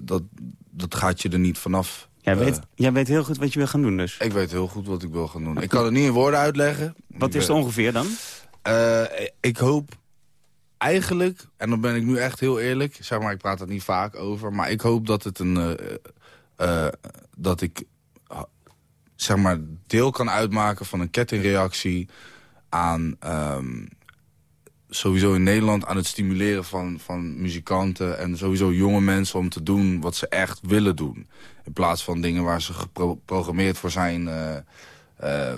dat, dat gaat je er niet vanaf Jij weet, uh, jij weet heel goed wat je wil gaan doen dus? Ik weet heel goed wat ik wil gaan doen. Ik kan het niet in woorden uitleggen. Wat is het ongeveer dan? Uh, ik hoop eigenlijk, en dan ben ik nu echt heel eerlijk... zeg maar, ik praat er niet vaak over... maar ik hoop dat het een... Uh, dat ik zeg maar, deel kan uitmaken van een kettingreactie aan... ehm, sowieso in Nederland aan het stimuleren van, van muzikanten... en sowieso jonge mensen om te doen wat ze echt willen doen. In plaats van dingen waar ze geprogrammeerd voor zijn... eh eh,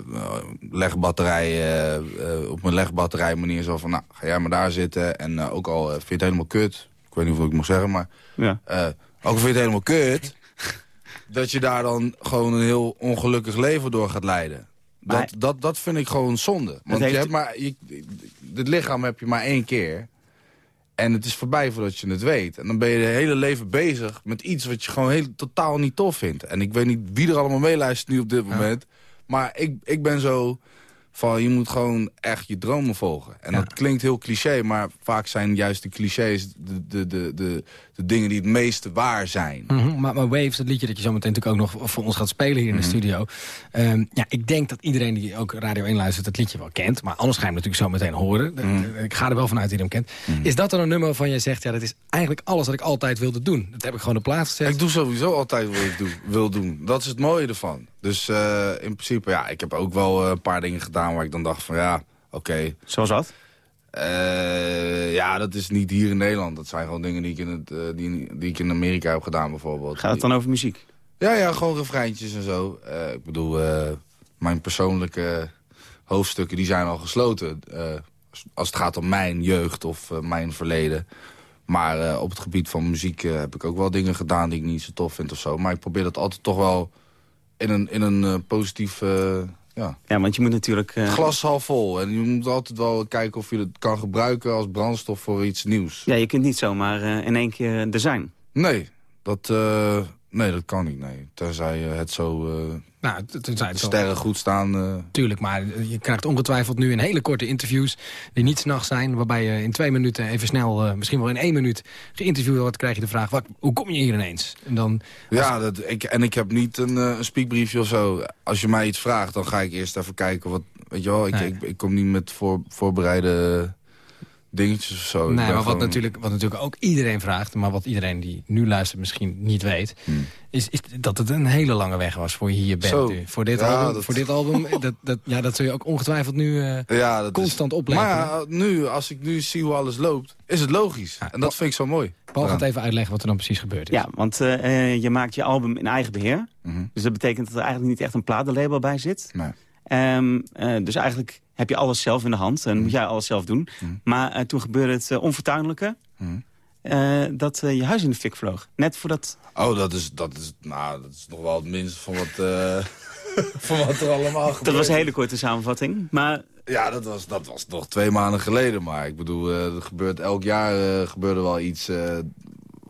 legbatterij, eh, eh, op een legbatterij manier zo van... nou, ga jij maar daar zitten en ook al vind je het helemaal kut... ik weet niet of ik mag zeggen, maar... Ja. ook al vind je het helemaal kut... dat je daar dan gewoon een heel ongelukkig leven door gaat leiden. Maar- Dat, dat, dat vind ik gewoon zonde. Want heeft- je hebt maar, je, dit lichaam heb je maar één keer. En het is voorbij voordat je het weet. En dan ben je je hele leven bezig met iets wat je gewoon heel, totaal niet tof vindt. En ik weet niet wie er allemaal meeluistert nu op dit moment. Maar ik, ik ben zo van, je moet gewoon echt je dromen volgen. En dat klinkt heel cliché, maar vaak zijn juist de clichés de, de, de, de, de dingen die het meeste waar zijn. Mhm, maar, maar Waves, dat liedje dat je zo meteen natuurlijk ook nog voor ons gaat spelen hier in de Mhm. studio. Ehm, ja, ik denk dat iedereen die ook Radio 1 luistert het liedje wel kent. Maar anders ga je hem natuurlijk zo meteen horen. Mhm. Ik ga er wel vanuit dat je hem kent. Is dat dan een nummer waarvan jij zegt, ja, dat is eigenlijk alles wat ik altijd wilde doen. Dat heb ik gewoon op plaats gezet. Ik doe sowieso altijd wat ik doe, wil doen. Dat is het mooie ervan. Dus eh, in principe, ja, ik heb ook wel eh, een paar dingen gedaan waar ik dan dacht van ja, oké. Zoals wat? Eh, ja, dat is niet hier in Nederland. Dat zijn gewoon dingen die ik in, het, die, die ik in Amerika heb gedaan bijvoorbeeld. Gaat het dan over muziek? Ja, ja, gewoon refreintjes en zo. Ik bedoel, mijn persoonlijke hoofdstukken die zijn al gesloten. als- het gaat om mijn jeugd of mijn verleden. Maar op het gebied van muziek heb ik ook wel dingen gedaan die ik niet zo tof vind of zo. Maar ik probeer dat altijd toch wel in een, in een eh, positief... eh, ja. Ja, want je moet natuurlijk... eh, Glas half vol. En je moet altijd wel kijken of je het kan gebruiken als brandstof voor iets nieuws. Ja, je kunt niet zomaar in één keer er zijn. Nee, dat, nee, dat kan niet. Nee. Tenzij het zo Nou, tenzij de het zo- sterren goed staan. eh, Tuurlijk, maar je krijgt ongetwijfeld nu een hele korte interviews... die niet s'nachts zijn, waarbij je in twee minuten even snel... eh, misschien wel in één minuut geïnterviewd wordt... krijg je de vraag, wat, hoe kom je hier ineens? En dan, Ja, dat, ik, en ik heb niet een, eh, een speakbriefje of zo. Als je mij iets vraagt, dan ga ik eerst even kijken. Wat, weet je wel, ik, Nee. ik, ik kom niet met voor, voorbereide dingetjes of zo. Nee, maar wat natuurlijk, wat natuurlijk ook iedereen vraagt... maar wat iedereen die nu luistert misschien niet weet... Is, is dat het een hele lange weg was voor je hier bent. Zo. nu. Voor dit Ja, album, dat- voor dit album *laughs* dat, dat, ja, dat zul je ook ongetwijfeld nu eh, Ja, dat constant is, opleggen. Maar ja, nu, als ik nu zie hoe alles loopt, is het logisch. en dat vind ik zo mooi. Paul gaat even uitleggen wat er dan precies gebeurd is. Ja, want eh, eh, je maakt je album in eigen beheer. Mhm. Dus dat betekent dat er eigenlijk niet echt een platenlabel bij zit. Nee. Ehm, eh, dus eigenlijk heb je alles zelf in de hand en moet jij alles zelf doen. Maar eh, toen gebeurde het eh, onfortuinlijke Mhm. eh, dat je huis in de fik vloog. Net voordat... Oh, dat is, dat, is, nou, dat is nog wel het minste van wat, *laughs* van wat er allemaal gebeurt. Dat was een hele korte samenvatting. Maar Ja, dat was, dat was nog twee maanden geleden. Maar ik bedoel, er gebeurt elk jaar uh, gebeurde wel iets... Uh,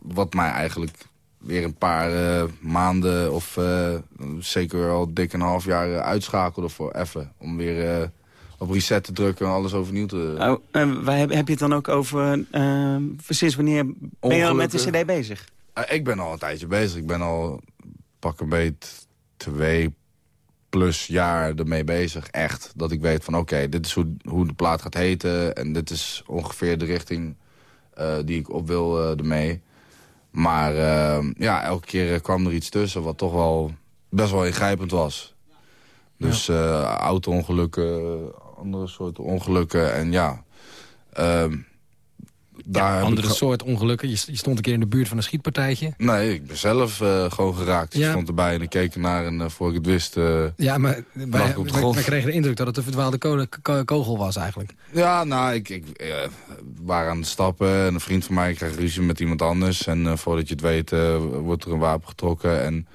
wat mij eigenlijk weer een paar uh, maanden of uh, zeker al dik een half jaar uitschakelde voor even. Om weer op reset te drukken en alles overnieuw te... Oh, waar heb, heb je het dan ook over... sinds wanneer ben je al met de cd bezig? ik ben al een tijdje bezig. Ik ben al pak een beet twee plus jaar ermee bezig. Echt. Dat ik weet van oké, okay, dit is hoe, hoe de plaat gaat heten. En dit is ongeveer de richting uh, die ik op wil uh, ermee. Maar uh, ja, elke keer kwam er iets tussen wat toch wel best wel ingrijpend was. Dus ja. auto-ongelukken, andere soorten ongelukken. En ja... daar ja, andere soort ongelukken. Je, je, stond een keer in de buurt van een schietpartijtje. Nee, ik ben zelf uh, gewoon geraakt. Ja. Ik stond erbij en ik keek ernaar en uh, voor ik het wist... Uh, ja, maar wij, wij, wij, kregen de indruk dat het een verdwaalde ko kogel was eigenlijk. Ja, nou, ik, ik we waren aan het stappen en een vriend van mij kreeg ruzie met iemand anders. En voordat je het weet wordt er een wapen getrokken en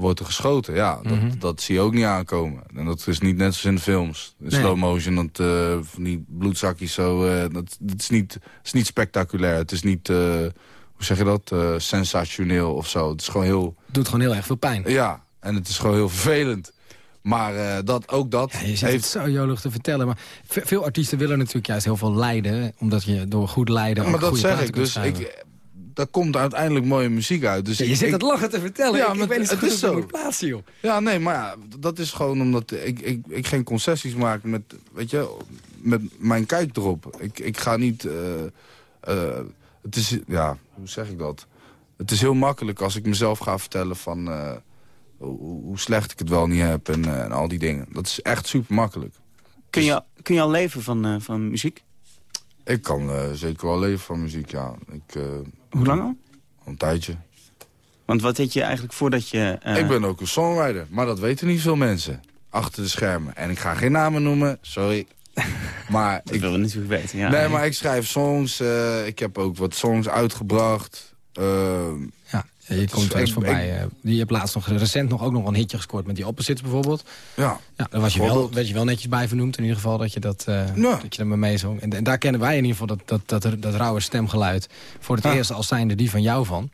wordt er geschoten. Ja, dat, mm -hmm. dat zie je ook niet aankomen. En dat is niet net zoals in de films. In nee. slow motion, dat, uh, van die bloedzakjes zo... Uh, dat, dat, is niet, is niet spectaculair. Het is niet, uh, hoe zeg je dat, sensationeel of zo. Het is gewoon heel... Het doet gewoon heel erg veel pijn. Ja, en het is gewoon heel vervelend. Maar uh, dat, ook dat ja, je zit heeft... het zo jolig te vertellen. Maar veel artiesten willen natuurlijk juist heel veel lijden. Omdat je door goed lijden ja, Maar dat zeg ik. Dus ik, daar komt uiteindelijk mooie muziek uit. Dus ja, je ik, zit het lachen te vertellen. Ja, ik, maar ik weet niet het is zo. moet plaatsen, joh. Ja, nee, maar ja, dat is gewoon omdat ik, ik, ik geen concessies maak met, weet je, met mijn kijk erop. Ik, ik ga niet... Uh, uh, het is, ja, hoe zeg ik dat? Het is heel makkelijk als ik mezelf ga vertellen van... Uh, hoe, hoe slecht ik het wel niet heb en, eh, en al die dingen. Dat is echt super makkelijk. Kun je, kun je al leven van, eh, van muziek? Ik kan eh, zeker wel leven van muziek, ja. Ik, eh, Hoe lang al? een tijdje. Want wat deed je eigenlijk voordat je... eh, Ik ben ook een songwriter, maar dat weten niet veel mensen. Achter de schermen. En ik ga geen namen noemen, sorry. *laughs* maar Ik wil het natuurlijk weten, ja. nee, maar ik schrijf songs. eh, ik heb ook wat songs uitgebracht. Ehm, Ja, je komt wel eens ik- voorbij. eh, je hebt laatst nog recent nog ook nog een hitje gescoord met die Opposites bijvoorbeeld. ja, Ja, daar was je wel, werd je wel netjes bij vernoemd in ieder geval dat je, dat, Ja. dat je er mee zong. En, en daar kennen wij in ieder geval dat, dat, dat, dat rauwe stemgeluid voor het Ja. eerst als zijnde die van jou van.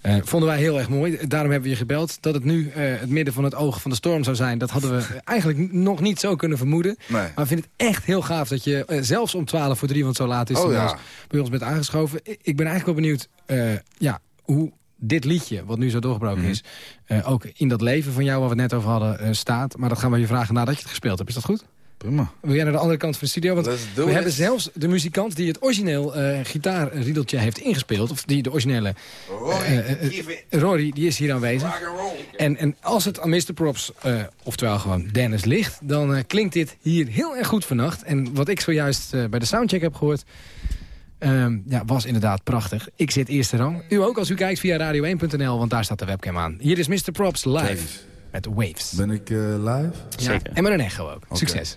Eh, vonden wij heel erg mooi. Daarom hebben we je gebeld. Dat het nu het midden van het oog van de storm zou zijn... dat hadden we *laughs* eigenlijk nog niet zo kunnen vermoeden. nee. Maar we vinden het echt heel gaaf dat je zelfs om 12 voor 3, want zo laat is Oh, het ja. inmiddels, bij ons bent aangeschoven. I- Ik ben eigenlijk wel benieuwd ja, hoe dit liedje, wat nu zo doorgebroken Mhm. is... eh, ook in dat leven van jou, waar we het net over hadden, eh, staat. Maar dat gaan we je vragen nadat je het gespeeld hebt. Is dat goed? Prima. Wil jij naar de andere kant van de studio? Want we it. hebben zelfs de muzikant die het origineel eh gitaarriedeltje heeft ingespeeld... of die de originele Rory, die is hier aanwezig. En, en als het aan Mr. Props, oftewel gewoon Dennis, ligt... dan klinkt dit hier heel erg goed vannacht. En wat ik zojuist bij de soundcheck heb gehoord... ehm, ja, was inderdaad prachtig. Ik zit eerste rang. U ook als u kijkt via radio1.nl, want daar staat de webcam aan. Hier is Mr. Props live Thanks. met Waves. Ben ik eh, live? Ja, Zeker. en met een echo ook. Succes.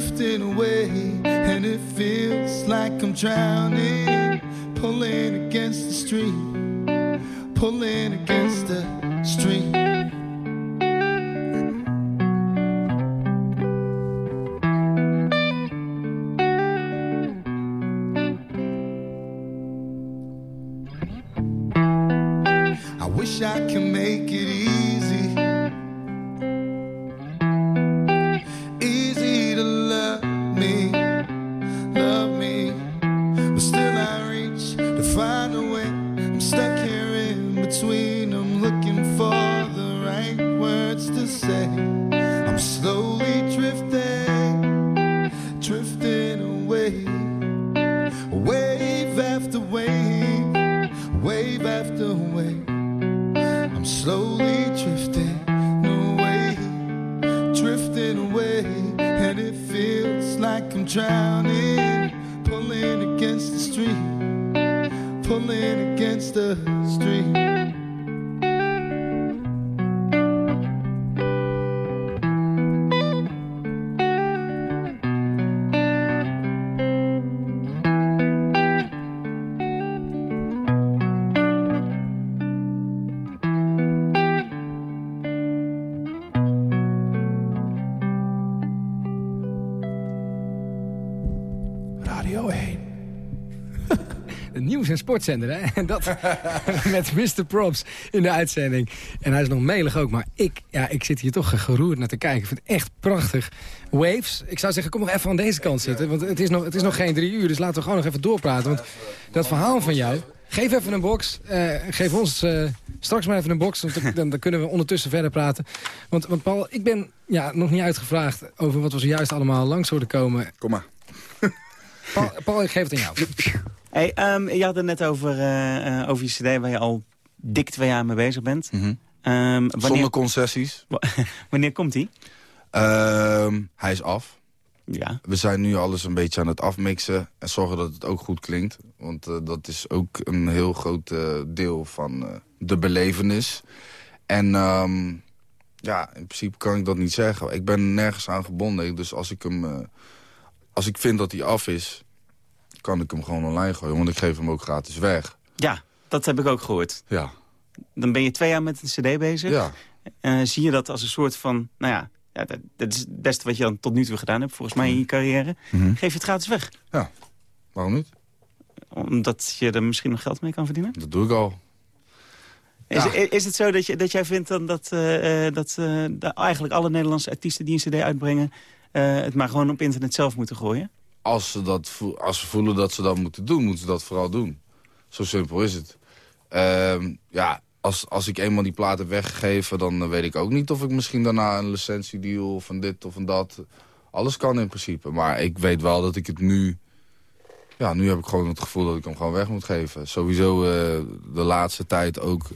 drifting away, and it feels like I'm drowning, pulling against the stream, pulling against the stream. I wish I could make it easy. Sportzender, hè? *laughs* En dat *laughs* met Mr. Props in de uitzending. En hij is nog melig ook, maar ik, ja, ik zit hier toch geroerd naar te kijken. Ik vind het echt prachtig. Waves, ik zou zeggen, kom nog even aan deze kant zitten. Want het is nog, het is nog geen drie uur, dus laten we gewoon nog even doorpraten. Want dat verhaal van jou, geef even een box. eh, geef ons eh, straks maar even een box, want dan, dan, kunnen we ondertussen verder praten. Want, want Paul, ik ben ja, nog niet uitgevraagd over wat we zojuist allemaal langs hoorden komen. Kom maar. Paul, Paul ik geef het aan jou. Hey, ehm, je had het net over, eh, eh, over je cd waar je al dik twee jaar mee bezig bent. Ehm, wanneer, Zonder concessies. *laughs* wanneer komt die? Ehm, hij is af. Ja. We zijn nu alles een beetje aan het afmixen en zorgen dat het ook goed klinkt. Want eh, dat is ook een heel groot deel van eh, de belevenis. En ehm, ja, in principe kan ik dat niet zeggen. Ik ben nergens aan gebonden. Dus als ik hem, eh, als ik vind dat hij af is, kan ik hem gewoon online gooien. Want ik geef hem ook gratis weg. Ja, dat heb ik ook gehoord. Ja. Dan ben je twee jaar met een cd bezig. Ja. Eh, zie je dat als een soort van... Nou ja, ja dat, dat is het beste wat je dan tot nu toe gedaan hebt, volgens mij in je carrière. Mhm. Geef je het gratis weg. Ja, waarom niet? Omdat je er misschien nog geld mee kan verdienen? Dat doe ik al. Is, Ja. is het zo dat, je, dat jij vindt dan dat, eh, eh, dat eigenlijk alle Nederlandse artiesten die een cd uitbrengen... eh, het maar gewoon op internet zelf moeten gooien? Als ze, dat, als ze voelen dat ze dat moeten doen, moeten ze dat vooral doen. Zo simpel is het. Ehm, ja, als, als ik eenmaal die plaat heb weggegeven... dan eh, weet ik ook niet of ik misschien daarna een licentiedeal... of een dit of een dat... Alles kan in principe. Maar ik weet wel dat ik het nu... Ja, nu heb ik gewoon het gevoel dat ik hem gewoon weg moet geven. Sowieso eh, de laatste tijd ook...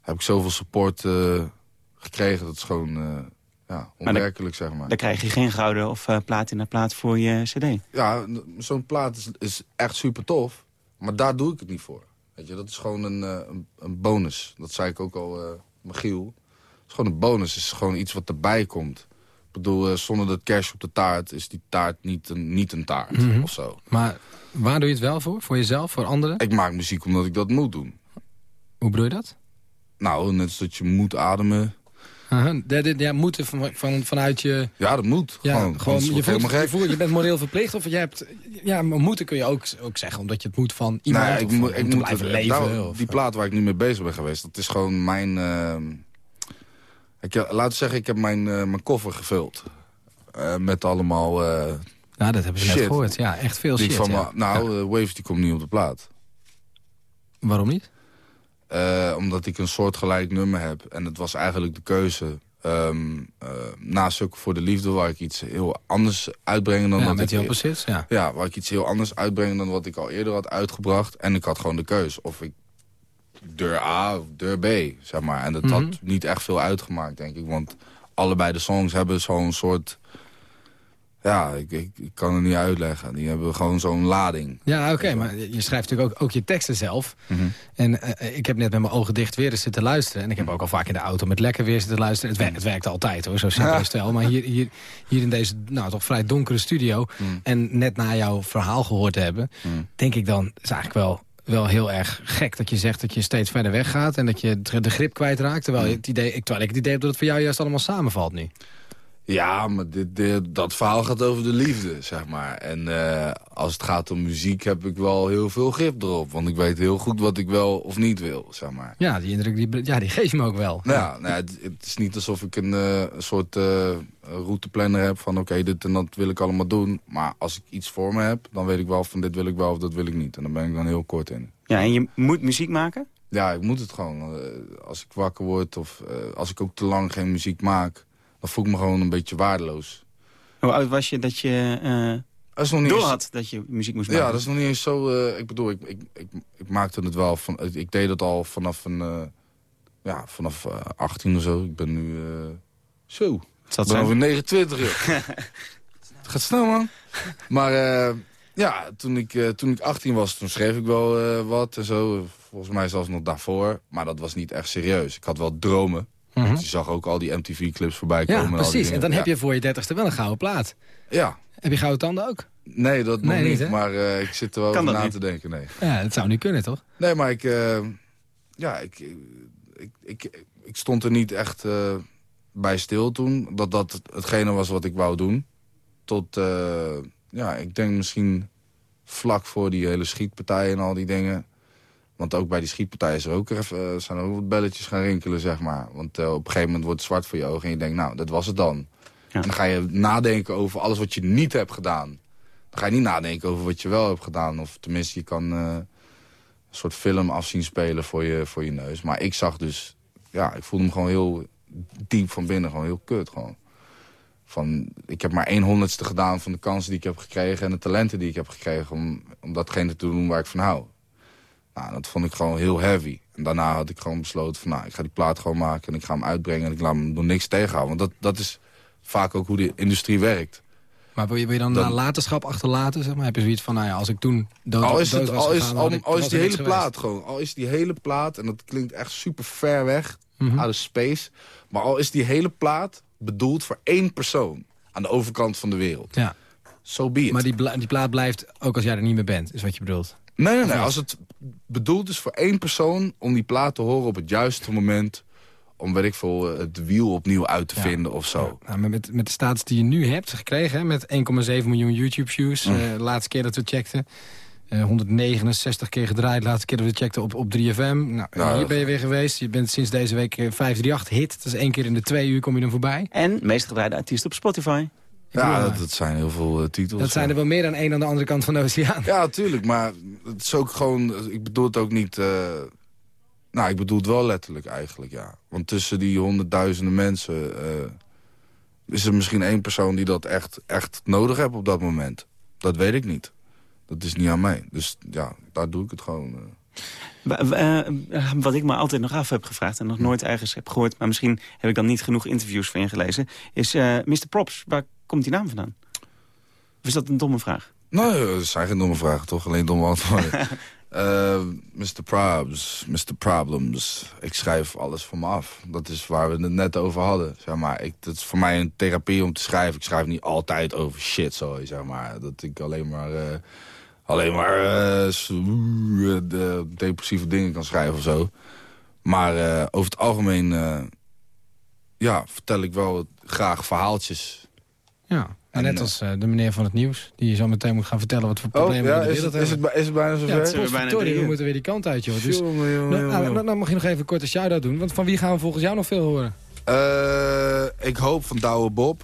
heb ik zoveel support gekregen. Dat is gewoon ja, onwerkelijk, zeg maar. Dan krijg je geen gouden of eh platina plaat voor je cd. Ja, zo'n plaat is, is echt super tof. Maar daar doe ik het niet voor. Weet je, dat is gewoon een, eh, een, bonus. Dat zei ik ook al, eh Michiel. Het is gewoon een bonus. Het is gewoon iets wat erbij komt. Ik bedoel, zonder dat cash op de taart is die taart niet een, niet een taart Mhm. of zo. Maar waar doe je het wel voor? Voor jezelf, voor anderen? Ik maak muziek omdat ik dat moet doen. Hoe bedoel je dat? Nou, net als dat je moet ademen. Ja, moeten van, van, vanuit je... Ja, dat moet. Ja, gewoon, gewoon, je, voelt, je, voelt- je bent moreel verplicht of je hebt... Ja, maar moeten kun je ook, ook zeggen, omdat je het moet van iemand. Of ik, moet, om ik te moet blijven het- leven. nou, of- die plaat waar ik nu mee bezig ben geweest, dat is gewoon mijn... ehm, ik, we zeggen, ik heb mijn, eh, mijn koffer gevuld. Eh, met allemaal eh Nou, dat hebben we net gehoord. Ja, echt veel Die shit. Van, ja. nou, eh, Waves die komt niet op de plaat. Waarom niet? Eh, omdat ik een soortgelijk nummer heb. En het was eigenlijk de keuze... ehm eh, na Suk voor de Liefde, waar ik iets heel anders uitbreng dan Ja, wat met ik... die opposites, ja. Ja, waar ik iets heel anders uitbreng dan wat ik al eerder had uitgebracht. En ik had gewoon de keus. Of ik deur A of deur B, zeg maar. En dat Mhm. had niet echt veel uitgemaakt, denk ik. Want allebei de songs hebben zo'n soort... Ja, ik, ik, ik kan het niet uitleggen. Die hebben gewoon zo'n lading. Ja, oké, maar je schrijft natuurlijk ook, ook je teksten zelf. Mhm. En eh, ik heb net met mijn ogen dicht weer eens zitten luisteren. En ik heb ook al vaak in de auto met lekker weer zitten luisteren. Het, werkt, het werkt altijd hoor, zo simpel *laughs* is wel. Maar hier, hier, hier in deze nou, toch vrij donkere studio... Mm. en net na jouw verhaal gehoord te hebben... denk ik dan, is eigenlijk wel, wel heel erg gek dat je zegt dat je steeds verder weggaat... en dat je de de grip kwijtraakt. Terwijl, je het idee, ik, terwijl ik het idee heb dat het voor jou juist allemaal samenvalt nu. Ja, maar dit, dit- dat verhaal gaat over de liefde, zeg maar. En eh, als het gaat om muziek heb ik wel heel veel grip erop. Want ik weet heel goed wat ik wel of niet wil, zeg maar. Ja, die indruk die, ja, die geef je me ook wel. Nou ja, nou het, het is niet alsof ik een, eh, soort eh, routeplanner heb van... oké, dit en dat wil ik allemaal doen. Maar als ik iets voor me heb, dan weet ik wel van dit wil ik wel of dat wil ik niet. En dan ben ik dan heel kort in. Ja, en je moet muziek maken? Ja, ik moet het gewoon. eh, als ik wakker word of eh, als ik ook te lang geen muziek maak... dan voel ik me gewoon een beetje waardeloos. Hoe oud was je dat je Dat is nog niet door eens- had dat je muziek moest maken? Ja, dat is nog niet eens zo... eh, ik bedoel, ik, ik, ik, ik maakte het wel... Van, ik deed het al vanaf een... eh, ja, vanaf eh, 18 of zo. Ik ben nu... eh, zo. Ik het ben zijn? over 29, joh. *laughs* het gaat snel, man. Maar eh, ja, toen ik, eh, toen ik 18 was, toen schreef ik wel eh, wat en zo. Volgens mij zelfs nog daarvoor. Maar dat was niet echt serieus. Ik had wel dromen. Want je zag ook al die MTV-clips voorbij komen. Ja, en al die precies. En dan heb je voor je dertigste wel een gouden plaat. Ja. Heb je gouden tanden ook? Nee, dat nog Nee, niet, niet. hè? maar eh, ik zit er wel over dat na niet? te denken. Nee. Ja, dat zou nu kunnen, toch? Nee, maar ik, eh, ja, ik, ik, ik, ik stond er niet echt eh, bij stil toen. Dat dat het- hetgene was wat ik wou doen. Tot, eh, ja, ik denk misschien vlak voor die hele schietpartijen en al die dingen. Want ook bij die schietpartijen is er ook even, eh, zijn er ook wat belletjes gaan rinkelen, zeg maar. Want eh, op een gegeven moment wordt het zwart voor je ogen en je denkt, nou, dat was het dan. En dan ga je nadenken over alles wat je niet hebt gedaan. Dan ga je niet nadenken over wat je wel hebt gedaan. Of tenminste, je kan eh, een soort film afzien spelen voor je, voor je neus. Maar ik zag dus, ja, ik voelde me gewoon heel diep van binnen. Gewoon heel kut, gewoon. Van, ik heb maar één honderdste gedaan van de kansen die ik heb gekregen... en de talenten die ik heb gekregen om, om datgene te doen waar ik van hou. Nou, dat vond ik gewoon heel heavy. En daarna had ik gewoon besloten van, nou, ik ga die plaat gewoon maken... en ik ga hem uitbrengen en ik laat me door niks tegenhouden. Want dat, dat is vaak ook hoe de industrie werkt. Maar wil je, wil je dan, Dan- nalatenschap achterlaten? Zeg maar? Heb je zoiets van, nou ja, als ik toen dood, al is, het, al is, gegaan, al, had ik- al is die hele plaat gewoon, al is die hele plaat, en dat klinkt echt super ver weg, Mhm. out of space, maar al is die hele plaat bedoeld voor één persoon aan de overkant van de wereld. Ja. so be it. Maar die, die plaat blijft ook als jij er niet meer bent, is wat je bedoelt. Nee, nee, nee. Als het bedoeld is voor één persoon om die plaat te horen op het juiste moment... om, weet ik veel, eh, het wiel opnieuw uit te vinden of zo. Nou, met, met de status die je nu hebt gekregen, hè, met 1,7 miljoen YouTube-views. Mm. eh, de laatste keer dat we checkten. eh, 169 keer gedraaid, de laatste keer dat we checkten op, op 3FM. Nou, Nou, hier ben je weer geweest. Je bent sinds deze week eh, 538-hit. Dat is één keer in de twee uur kom je dan voorbij. En meest gedraaide artiest op Spotify. Ja, bedoel, dat, dat zijn heel veel eh, titels. Dat zijn er wel meer dan één aan de andere kant van de oceaan. Ja, tuurlijk, maar het is ook gewoon... Ik bedoel het ook niet... eh, nou, ik bedoel het wel letterlijk eigenlijk, ja. Want tussen die honderdduizenden mensen... eh, is er misschien één persoon die dat echt, echt nodig heeft op dat moment. Dat weet ik niet. Dat is niet aan mij. Dus ja, daar doe ik het gewoon. Wa- wa- wat ik me altijd nog af heb gevraagd en nog nooit ergens heb gehoord... maar misschien heb ik dan niet genoeg interviews van je gelezen... is eh Mr. Props, waar komt die naam vandaan? Of is dat een domme vraag? Nee, dat zijn geen domme vragen, toch? Alleen domme antwoorden. *laughs* Eh, Mr. Probs, Mr. Problems. Ik schrijf alles voor me af. Dat is waar we het net over hadden. Zeg maar. ik, dat is voor mij een therapie om te schrijven. Ik schrijf niet altijd over shit, zo, zeg maar. Dat ik alleen maar, eh, alleen maar eh, de depressieve dingen kan schrijven of zo. Maar over het algemeen ja, vertel ik wel graag verhaaltjes. Ja, en net als eh, de meneer van het nieuws... die je zo meteen moet gaan vertellen wat voor problemen Oh, ja, de is wereld is, hebben. het, is het bijna zover? Ja, we bijna moeten weer die kant uit, joh. Dus, Jongen, jongen, nou, jongen. nou, nou mag je nog even kort een shout-out doen. Want van wie gaan we volgens jou nog veel horen? Eh, ik hoop van Douwe Bob.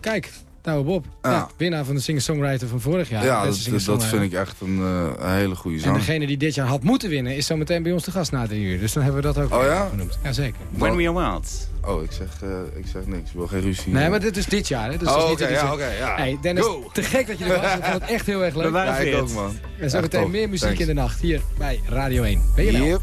Kijk, Douwe Bob. Ja. Ja, winnaar van de singer-songwriter van vorig jaar. Ja, dat, dat vind ik echt een, eh, een hele goede En zang. degene die dit jaar had moeten winnen... is zo meteen bij ons te gast na drie uur. Dus dan hebben we dat ook Oh ja? genoemd. Jazeker. When We Are Wild. Oh, ik zeg, eh, ik zeg niks. Ik wil geen ruzie. Nee, maar dit is dit jaar, hè? Dus Oh, het is oké, niet dat ja, oké, ja. Hey, Dennis, Go. te gek dat je er was. Ik vond het echt heel erg leuk. Ja, ik ook, man. En zo Echt meteen tof. meer muziek Thanks. in de nacht hier bij Radio 1. Ben je Yep.